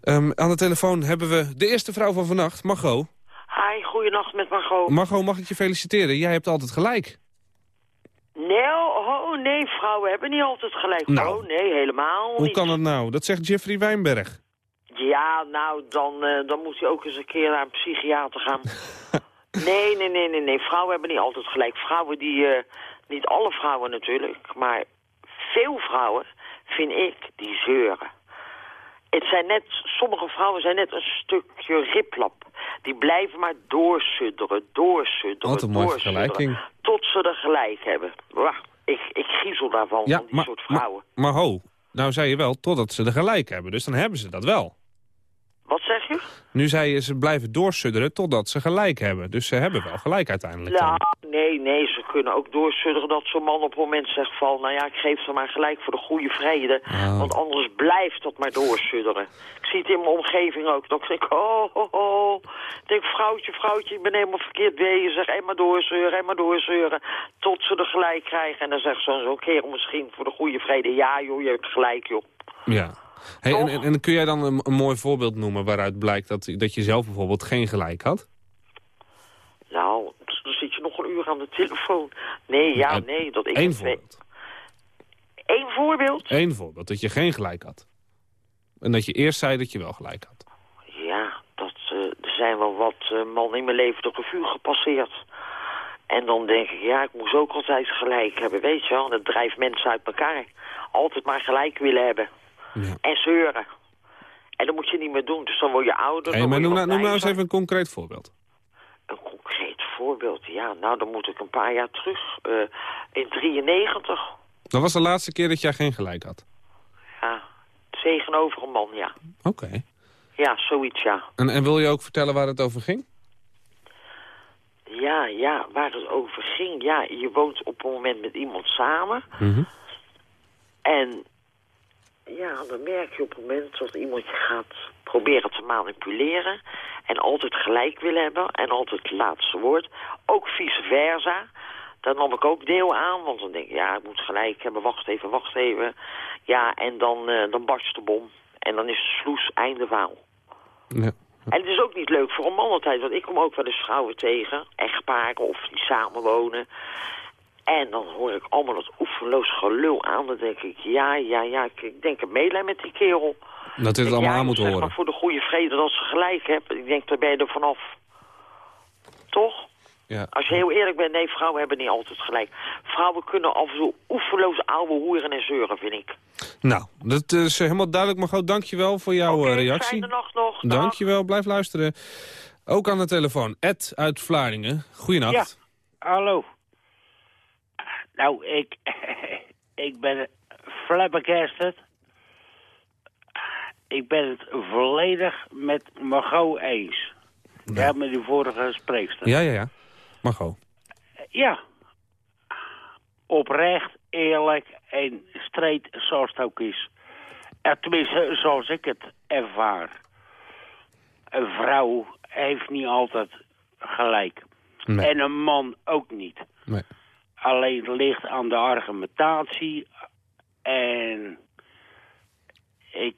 Ehm, aan de telefoon hebben we de eerste vrouw van vannacht, Margot. Hi, goeienacht met Margot. Margot, mag ik je feliciteren? Jij hebt altijd gelijk. Nee, oh nee, vrouwen hebben niet altijd gelijk. Nou. Oh nee, helemaal Hoe niet. kan dat nou? Dat zegt Jeffrey Wijnberg. Ja, nou, dan, eh, dan moet hij ook eens een keer naar een psychiater gaan. <laughs> nee, nee, nee, nee, nee. Vrouwen hebben niet altijd gelijk. Vrouwen die, eh, niet alle vrouwen natuurlijk, maar veel vrouwen, vind ik, die zeuren. Het zijn net, sommige vrouwen zijn net een stukje riplap. Die blijven maar doorsudderen, doorsudderen, Wat een mooie vergelijking. Tot ze er gelijk hebben. Wah, ik, ik griezel daarvan, Ja, van die maar, soort maar, vrouwen. maar ho, nou zei je wel totdat ze er gelijk hebben. Dus dan hebben ze dat wel. Wat zeg je? Nu zei je ze blijven doorsudderen totdat ze gelijk hebben. Dus ze hebben wel gelijk uiteindelijk. Nou. Nee, nee, ze kunnen ook doorsudderen dat zo'n man op het moment zegt van... nou ja, ik geef ze maar gelijk voor de goede vrede. Ah. Want anders blijft dat maar doorsudderen. Ik zie het in mijn omgeving ook. Dan denk ik, oh, oh, oh. Ik denk, vrouwtje, vrouwtje, ik ben helemaal verkeerd bezig. En maar doorzeuren, en maar doorzeuren. Tot ze er gelijk krijgen. En dan zegt zo'n zo'n kerel misschien voor de goede vrede... ja joh, je hebt gelijk joh. Ja. Hey, en, en, en kun jij dan een, een mooi voorbeeld noemen waaruit blijkt dat, dat je zelf bijvoorbeeld geen gelijk had? Nou, uur aan de telefoon. Nee, ja, nee. Dat ik Eén voorbeeld. Eén voorbeeld? Eén voorbeeld, dat je geen gelijk had. En dat je eerst zei dat je wel gelijk had. Ja, dat, eh, er zijn wel wat eh, mannen in mijn leven de revue gepasseerd. En dan denk ik, ja, ik moest ook altijd gelijk hebben, weet je wel. Dat drijft mensen uit elkaar. Altijd maar gelijk willen hebben. En zeuren. En dat moet je niet meer doen, dus dan word je ouder. Hey, maar noem nou, noem nou eens even een concreet voorbeeld. Een concreet voorbeeld, ja. Nou, dan moet ik een paar jaar terug. eh, in 93. Dat was de laatste keer dat jij geen gelijk had. Ja, tegenover een man, ja. Oké. Ja, zoiets, ja. En, en wil je ook vertellen waar het over ging? Ja, ja, waar het over ging. Ja, je woont op een moment met iemand samen. En ja, dan merk je op het moment dat iemand je gaat proberen te manipuleren... en altijd gelijk wil hebben en altijd het laatste woord. Ook vice versa. Daar nam ik ook deel aan, want dan denk ik... ja, ik moet gelijk hebben, wacht even, wacht even. Ja, en dan, eh, dan barst de bom. En dan is de sloes einde waal. Ja. En het is ook niet leuk voor een man altijd, want ik kom ook wel eens vrouwen tegen, echtparen of die samenwonen. En dan hoor ik allemaal dat oefenloos gelul aan. Dan denk ik, ja, ja, ja, ik, ik denk een medelijden met die kerel. Dat dit het allemaal ja, aan moet horen. maar voor de goede vrede dat ze gelijk hebben. Ik denk, daar ben je er vanaf. Toch? Ja. Als je heel eerlijk bent, nee, vrouwen hebben niet altijd gelijk. Vrouwen kunnen af en toe oefenloos ouwe hoeren en zeuren, vind ik. Nou, dat is helemaal duidelijk. Margot, dankjewel voor jouw eh, reactie. Fijne nacht nog. Dag. Dankjewel, blijf luisteren. Ook aan de telefoon, Ed uit Vlaardingen. Goeienacht. Hallo. Nou, ik, <laughs> ik ben flabbergasted. Ik ben het volledig met Margot eens. Ja, met die vorige spreekster. Ja, ja, ja. Margot. Ja. Oprecht, eerlijk en straight zoals het ook is. Tenminste, zoals ik het ervaar. Een vrouw heeft niet altijd gelijk. Nee. En een man ook niet. Nee. Alleen het ligt aan de argumentatie. En ik,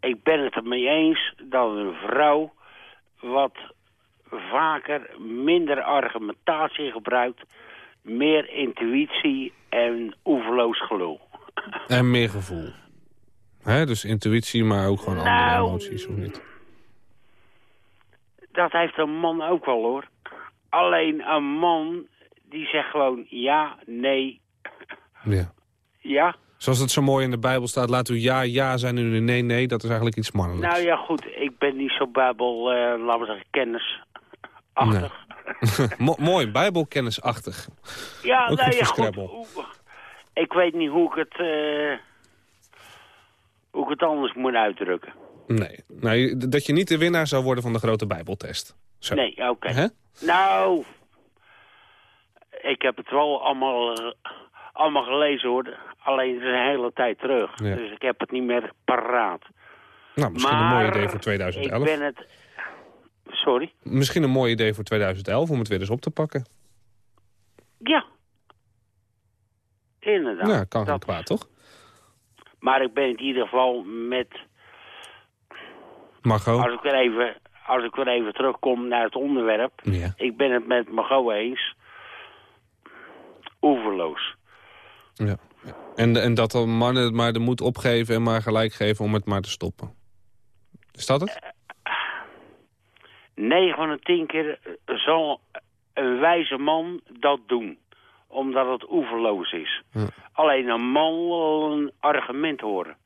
ik ben het ermee eens dat een vrouw wat vaker minder argumentatie gebruikt, meer intuïtie en oeverloos gelul. En meer gevoel. Hè, dus intuïtie, maar ook gewoon andere Nou, emoties, of niet? Dat heeft een man ook wel hoor. Alleen een man die zegt gewoon ja, nee, Ja. ja. Zoals het zo mooi in de Bijbel staat, laat u ja, ja zijn en u nee, nee. Dat is eigenlijk iets mannelijks. Nou ja, goed, ik ben niet zo bijbel, eh laten we zeggen, kennisachtig. <laughs> Mo- mooi, bijbelkennisachtig. Ja, Ook nou goed ja, goed. Hoe- Ik weet niet hoe ik het, eh, hoe ik het anders moet uitdrukken. Nee, nou, dat je niet de winnaar zou worden van de grote bijbeltest. Zo. Nee, oké. Nou, ik heb het wel allemaal, eh, allemaal gelezen hoor. Alleen het is een hele tijd terug. Ja. Dus ik heb het niet meer paraat. Nou, misschien een mooi idee voor 2011. Ik ben het... Sorry? Misschien een mooi idee voor 2011 om het weer eens op te pakken. Ja. Inderdaad. Ja, kan geen kwaad, toch? Maar ik ben het in ieder geval met... Margot? Als ik weer even, als ik weer even terugkom naar het onderwerp. Ja. Ik ben het met Margot eens. Oeverloos. Ja. En, en dat dan mannen het maar de moed opgeven en maar gelijk geven om het maar te stoppen. Is dat het? 9 van de 10 keer zal een wijze man dat doen. Omdat het oeverloos is. Ja. Alleen een man wil een argument horen.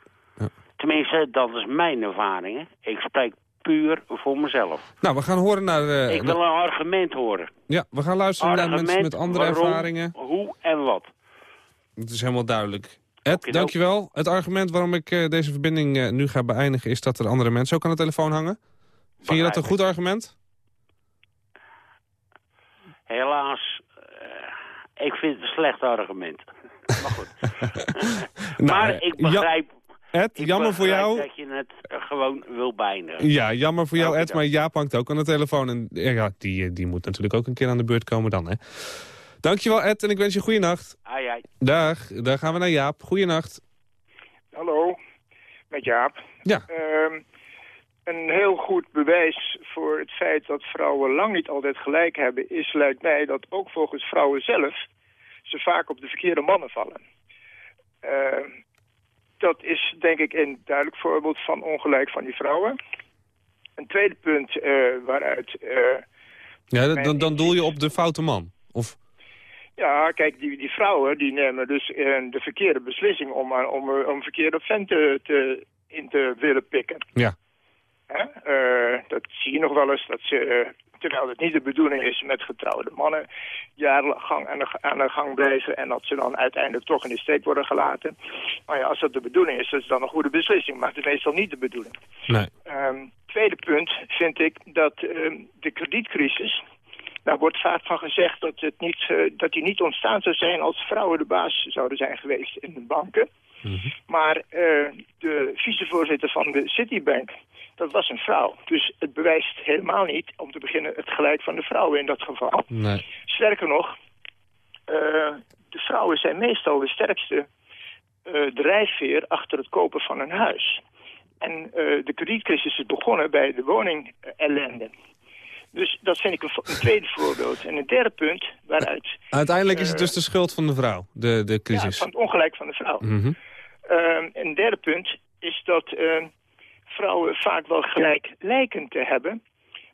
Tenminste, dat is mijn ervaring. hè. Ik spreek puur voor mezelf. Nou, we gaan horen naar... eh, ik wil een argument horen. Ja, we gaan luisteren naar mensen met andere waarom, ervaringen. Hoe en wat. Het is helemaal duidelijk. Ed, dankjewel. Het argument waarom ik eh, deze verbinding eh, nu ga beëindigen... is dat er andere mensen ook aan de telefoon hangen. Vind je dat een goed argument? Helaas, ik vind het een slecht argument. <laughs> Maar goed. <laughs> Nou, maar ik ja- begrijp, Ed, ik jammer voor jou. dat je het eh, gewoon wil beëindigen. Ja, jammer voor jou, Ed, maar Jaap hangt ook aan de telefoon. En ja, die, eh, die moet natuurlijk ook een keer aan de beurt komen dan, hè. Dankjewel, Ed, en ik wens je goede nacht. Ai, ai. Dag, daar gaan we naar Jaap. Goeienacht. Hallo, met Jaap. Ja. Ehm, een heel goed bewijs voor het feit dat vrouwen lang niet altijd gelijk hebben... is, lijkt mij, dat ook volgens vrouwen zelf ze vaak op de verkeerde mannen vallen. Ehm, dat is, denk ik, een duidelijk voorbeeld van ongelijk van die vrouwen. Een tweede punt eh, waaruit... eh, Ja, dan- dan, doel je op de foute man. Of, Ja, kijk, die, die vrouwen die nemen dus eh, de verkeerde beslissing om, om, om een verkeerde vent te, te- in te willen pikken. ja. Eh, dat zie je nog wel eens, dat ze, eh, terwijl het niet de bedoeling is met getrouwde mannen, jarenlang aan de, aan de gang blijven en dat ze dan uiteindelijk toch in de steek worden gelaten. Maar ja, als dat de bedoeling is, dat is dan een goede beslissing, maar het is meestal niet de bedoeling. Nee. Ehm, tweede punt vind ik dat ehm, de kredietcrisis, daar wordt vaak van gezegd dat, het niet, eh, dat die niet ontstaan zou zijn als vrouwen de baas zouden zijn geweest in de banken. Maar eh, de vicevoorzitter van de Citibank, dat was een vrouw. Dus het bewijst helemaal niet, om te beginnen, het gelijk van de vrouwen in dat geval. Nee. Sterker nog, eh, de vrouwen zijn meestal de sterkste drijfveer achter het kopen van een huis. En de kredietcrisis is begonnen bij de woningellende. Dus dat vind ik een, tweede voorbeeld. En een derde punt waaruit... Uiteindelijk is het eh, dus de schuld van de vrouw, de, de ja, crisis. van het ongelijk van de vrouw. Mhm. Ehm, een derde punt is dat ehm, vrouwen vaak wel gelijk lijken te hebben,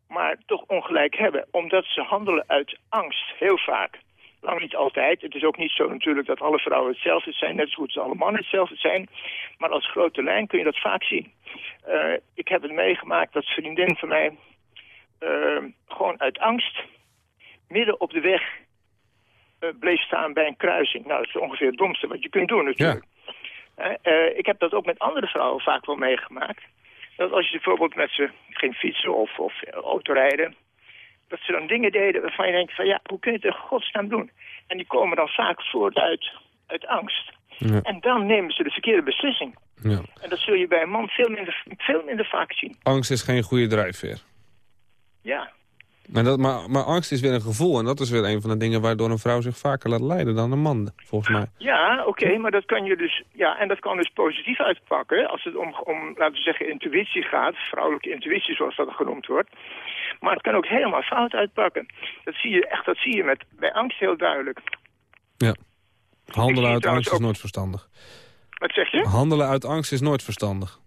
maar toch ongelijk hebben. Omdat ze handelen uit angst, heel vaak. Lang niet altijd. Het is ook niet zo natuurlijk dat alle vrouwen hetzelfde zijn, net zo goed als alle mannen hetzelfde zijn. Maar als grote lijn kun je dat vaak zien. Eh, ik heb het meegemaakt dat vriendin van mij gewoon uit angst midden op de weg eh, bleef staan bij een kruising. Nou, dat is ongeveer het domste wat je kunt doen natuurlijk. Eh, eh, ik heb dat ook met andere vrouwen vaak wel meegemaakt. Dat als je bijvoorbeeld met ze ging fietsen of, of autorijden... dat ze dan dingen deden waarvan je denkt van ja, hoe kun je het in godsnaam doen? En die komen dan vaak voort uit, uit angst. Ja. En dan nemen ze de verkeerde beslissing. Ja. En dat zul je bij een man veel minder, veel minder vaak zien. Angst is geen goede drijfveer. Ja, Maar, dat, maar, maar angst is weer een gevoel. En dat is weer een van de dingen waardoor een vrouw zich vaker laat leiden dan een man, volgens mij. Ja, oké, maar dat kan je dus, ja, en dat kan dus positief uitpakken als het om, om, laten we zeggen, intuïtie gaat, vrouwelijke intuïtie zoals dat genoemd wordt. Maar het kan ook helemaal fout uitpakken. Dat zie je echt, dat zie je met, bij angst heel duidelijk. Ja. Handelen uit angst is nooit verstandig. Wat zeg je? Handelen uit angst is nooit verstandig.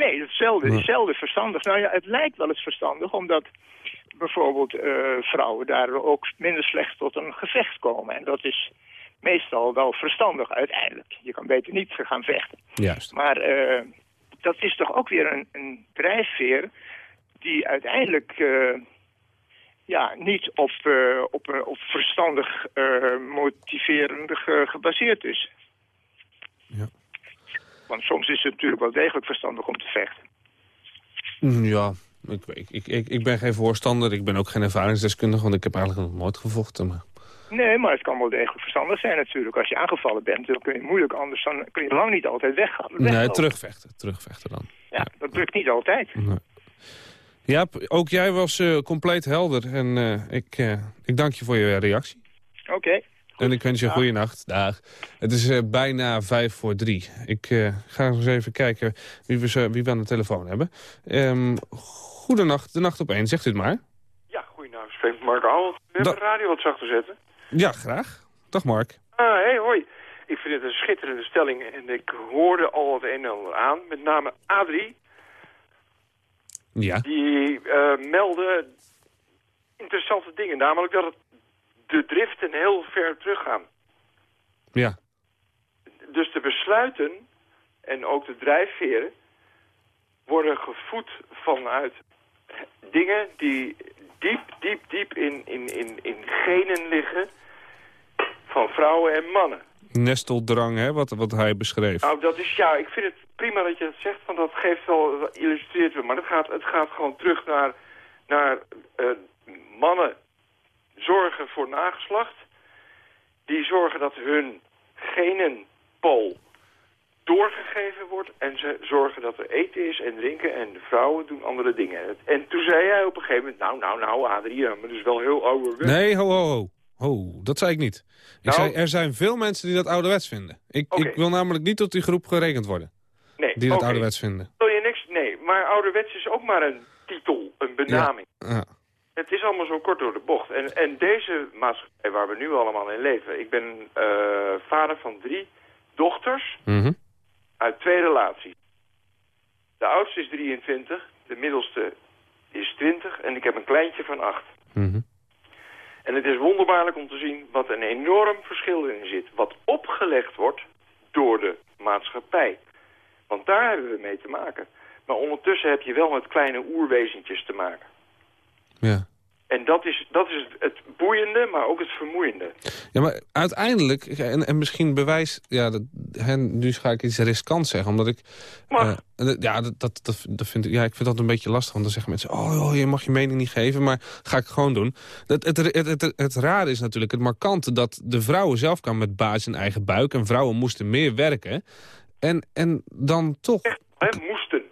Nee, hetzelfde, hetzelfde verstandig. Nou ja, het lijkt wel eens verstandig, omdat bijvoorbeeld eh, vrouwen daar ook minder slecht tot een gevecht komen. En dat is meestal wel verstandig uiteindelijk. Je kan beter niet gaan vechten. Juist. Maar eh, dat is toch ook weer een, een drijfveer die uiteindelijk eh, ja, niet op, op, op verstandig motiverend ge- gebaseerd is. Want soms is het natuurlijk wel degelijk verstandig om te vechten. Mm, Ja, ik, ik, ik, ben geen voorstander. Ik ben ook geen ervaringsdeskundige, want ik heb eigenlijk nog nooit gevochten. Maar... Nee, maar het kan wel degelijk verstandig zijn natuurlijk. Als je aangevallen bent, dan kun je moeilijk anders. Dan kun je lang niet altijd weggaan. Nee, terugvechten. Terugvechten dan. Ja, dat lukt niet altijd. Ja, ook jij was eh, compleet helder. En eh, ik, eh, ik dank je voor je reactie. Oké. En ik wens je een goede nacht. Dag. Het is eh, bijna vijf voor drie. Ik eh, ga eens even kijken wie we, zo- wie we aan de telefoon hebben. Ehm goedenacht, de nacht op één. Zegt u het maar. Ja, goedenavond. Spreek met Mark Arnold. We hebben de radio wat zachter zetten. Ja, graag. Dag Mark. Ah, hey, hoi. Ik vind het een schitterende stelling en ik hoorde al het een en ander aan. Met name Adrie, Ja. die eh, meldde interessante dingen. Namelijk dat het de driften heel ver teruggaan. Ja. Dus de besluiten en ook de drijfveren worden gevoed vanuit dingen die diep, diep, diep in, in, in, in genen liggen van vrouwen en mannen. Nesteldrang, hè, wat, wat hij beschreef. Nou, dat is, ja, ik vind het prima dat je dat zegt, want dat geeft wel, dat illustreert wel. Maar het gaat, het gaat gewoon terug naar, naar eh, mannen zorgen voor nageslacht. Die zorgen dat hun genenpool doorgegeven wordt. En ze zorgen dat er eten is en drinken en de vrouwen doen andere dingen. En toen zei hij op een gegeven moment, nou, nou, nou, Adrie, maar dat is wel heel ouderwets. Nee, ho, ho, ho. Ho, dat zei ik niet. Ik Nou- zei, er zijn veel mensen die dat ouderwets vinden. Ik, ik wil namelijk niet tot die groep gerekend worden. Nee, Die dat ouderwets vinden. Wil je niks? Nee, maar ouderwets is ook maar een titel, een benaming. Ja. Het is allemaal zo kort door de bocht. En, en deze maatschappij waar we nu allemaal in leven... Ik ben eh, vader van drie dochters Mhm. uit twee relaties. De oudste is 23, de middelste is 20 en ik heb een kleintje van 8. Mhm. En het is wonderbaarlijk om te zien wat een enorm verschil in zit. Wat opgelegd wordt door de maatschappij. Want daar hebben we mee te maken. Maar ondertussen heb je wel met kleine oerwezentjes te maken. Ja. Dat is, dat is het, het boeiende, maar ook het vermoeiende. Ja, maar uiteindelijk, en, en misschien bewijs... Ja, dat, hè, nu ga ik iets riskant zeggen, omdat ik... eh, ja, dat, dat, dat, dat vind ik, ja, ik vind dat een beetje lastig, want dan zeggen mensen... Oh, oh, je mag je mening niet geven, maar ga ik gewoon doen. Dat, het, het, het, het, rare is natuurlijk, het markante... dat de vrouwen zelf kwamen met baas in eigen buik... en vrouwen moesten meer werken. En, en dan toch... Hè, moesten.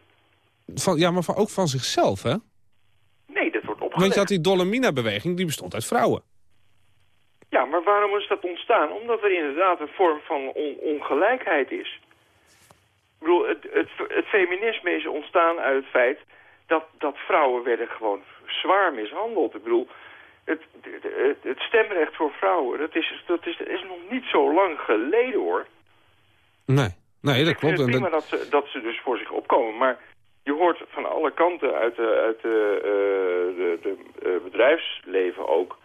Van, ja, maar van, ook van zichzelf, hè? Nee, Want je had die Dolomina-beweging, die bestond uit vrouwen. Ja, maar waarom is dat ontstaan? Omdat er inderdaad een vorm van on- ongelijkheid is. Ik bedoel, het, het, het feminisme is ontstaan uit het feit dat, dat vrouwen werden gewoon zwaar mishandeld. Ik bedoel, het, het, het stemrecht voor vrouwen, dat is, dat, is, dat is nog niet zo lang geleden hoor. Nee, nee dat klopt. het En prima dat ze, dat ze dus voor zich opkomen. Maar je hoort van alle kanten uit, de, uit de, eh, de, de eh, bedrijfsleven ook...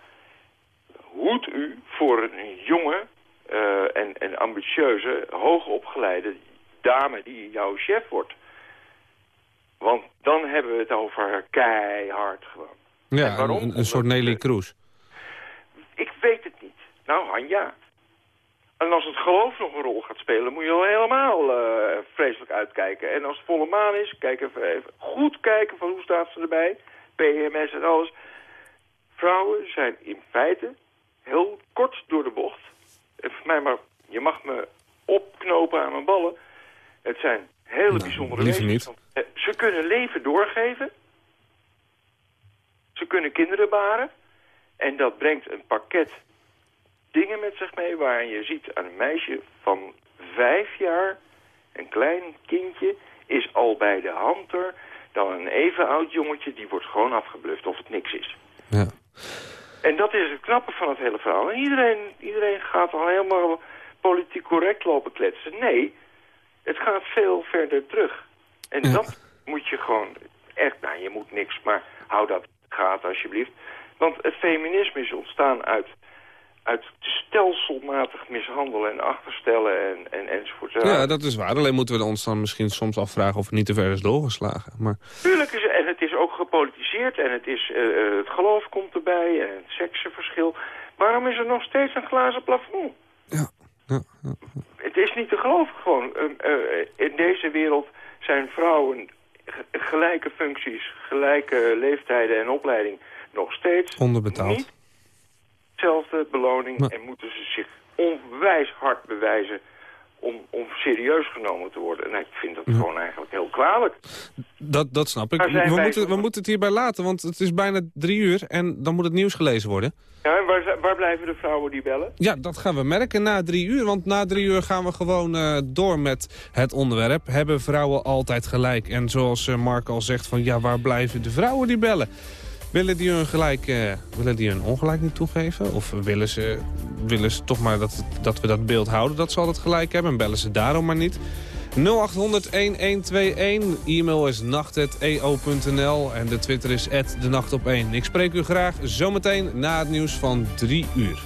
hoed u voor een jonge eh, en, en ambitieuze, hoogopgeleide dame die jouw chef wordt. Want dan hebben we het over keihard gewoon. ja, waarom? een, een soort Nelly Kroes. Ik weet het niet. Nou, Hanja. En als het geloof nog een rol gaat spelen, moet je al helemaal eh, vreselijk uitkijken. En als het volle maan is, kijk even, even goed kijken van hoe staat ze erbij. PMS en alles. Vrouwen zijn in feite heel kort door de bocht. En voor mij maar, je mag me opknopen aan mijn ballen. Het zijn hele bijzondere liever wezens. niet. Eh, Ze kunnen leven doorgeven. Ze kunnen kinderen baren. En dat brengt een pakket dingen met zich mee... waarin je ziet aan een meisje van vijf jaar... een klein kindje is al bij de hand er... dan een even oud jongetje, die wordt gewoon afgebluft of het niks is. Ja. En dat is het knappe van het hele verhaal. En iedereen, iedereen gaat al helemaal politiek correct lopen kletsen. Nee, het gaat veel verder terug. En dat moet je gewoon echt... Nou, je moet niks, maar hou dat gaten alsjeblieft. Want het feminisme is ontstaan uit, uit stelselmatig mishandelen en achterstellen en, en, enzovoort. Ja, dat is waar. Alleen moeten we ons dan misschien soms afvragen of het niet te ver is doorgeslagen. Maar... Tuurlijk is en het is ook gepolitiseerd en het, is, eh, eh, het geloof komt erbij en het seksenverschil. Waarom is er nog steeds een glazen plafond? Ja. ja, ja. Het is niet te geloven gewoon. Eh, eh, in deze wereld zijn vrouwen ge- gelijke functies, gelijke leeftijden en opleiding nog steeds Onderbetaald. niet dezelfde beloning en moeten ze zich onwijs hard bewijzen om, om serieus genomen te worden. En ik vind dat gewoon eigenlijk heel kwalijk. Dat, dat snap ik. We wij- moeten, we moeten het hierbij laten, want het is bijna drie uur en dan moet het nieuws gelezen worden. Ja, en waar, waar blijven de vrouwen die bellen? Ja, dat gaan we merken na drie uur. Want na drie uur gaan we gewoon eh, door met het onderwerp. Hebben vrouwen altijd gelijk? En zoals eh, Mark al zegt, van ja, waar blijven de vrouwen die bellen? Willen die hun, gelijk, eh, willen die ongelijk niet toegeven? Of willen ze, willen ze toch maar dat, dat we dat beeld houden dat ze altijd gelijk hebben? En bellen ze daarom maar niet? 0800-1121. E-mail is nacht.eo.nl en de Twitter is de nacht op 1. Ik spreek u graag zometeen na het nieuws van drie uur.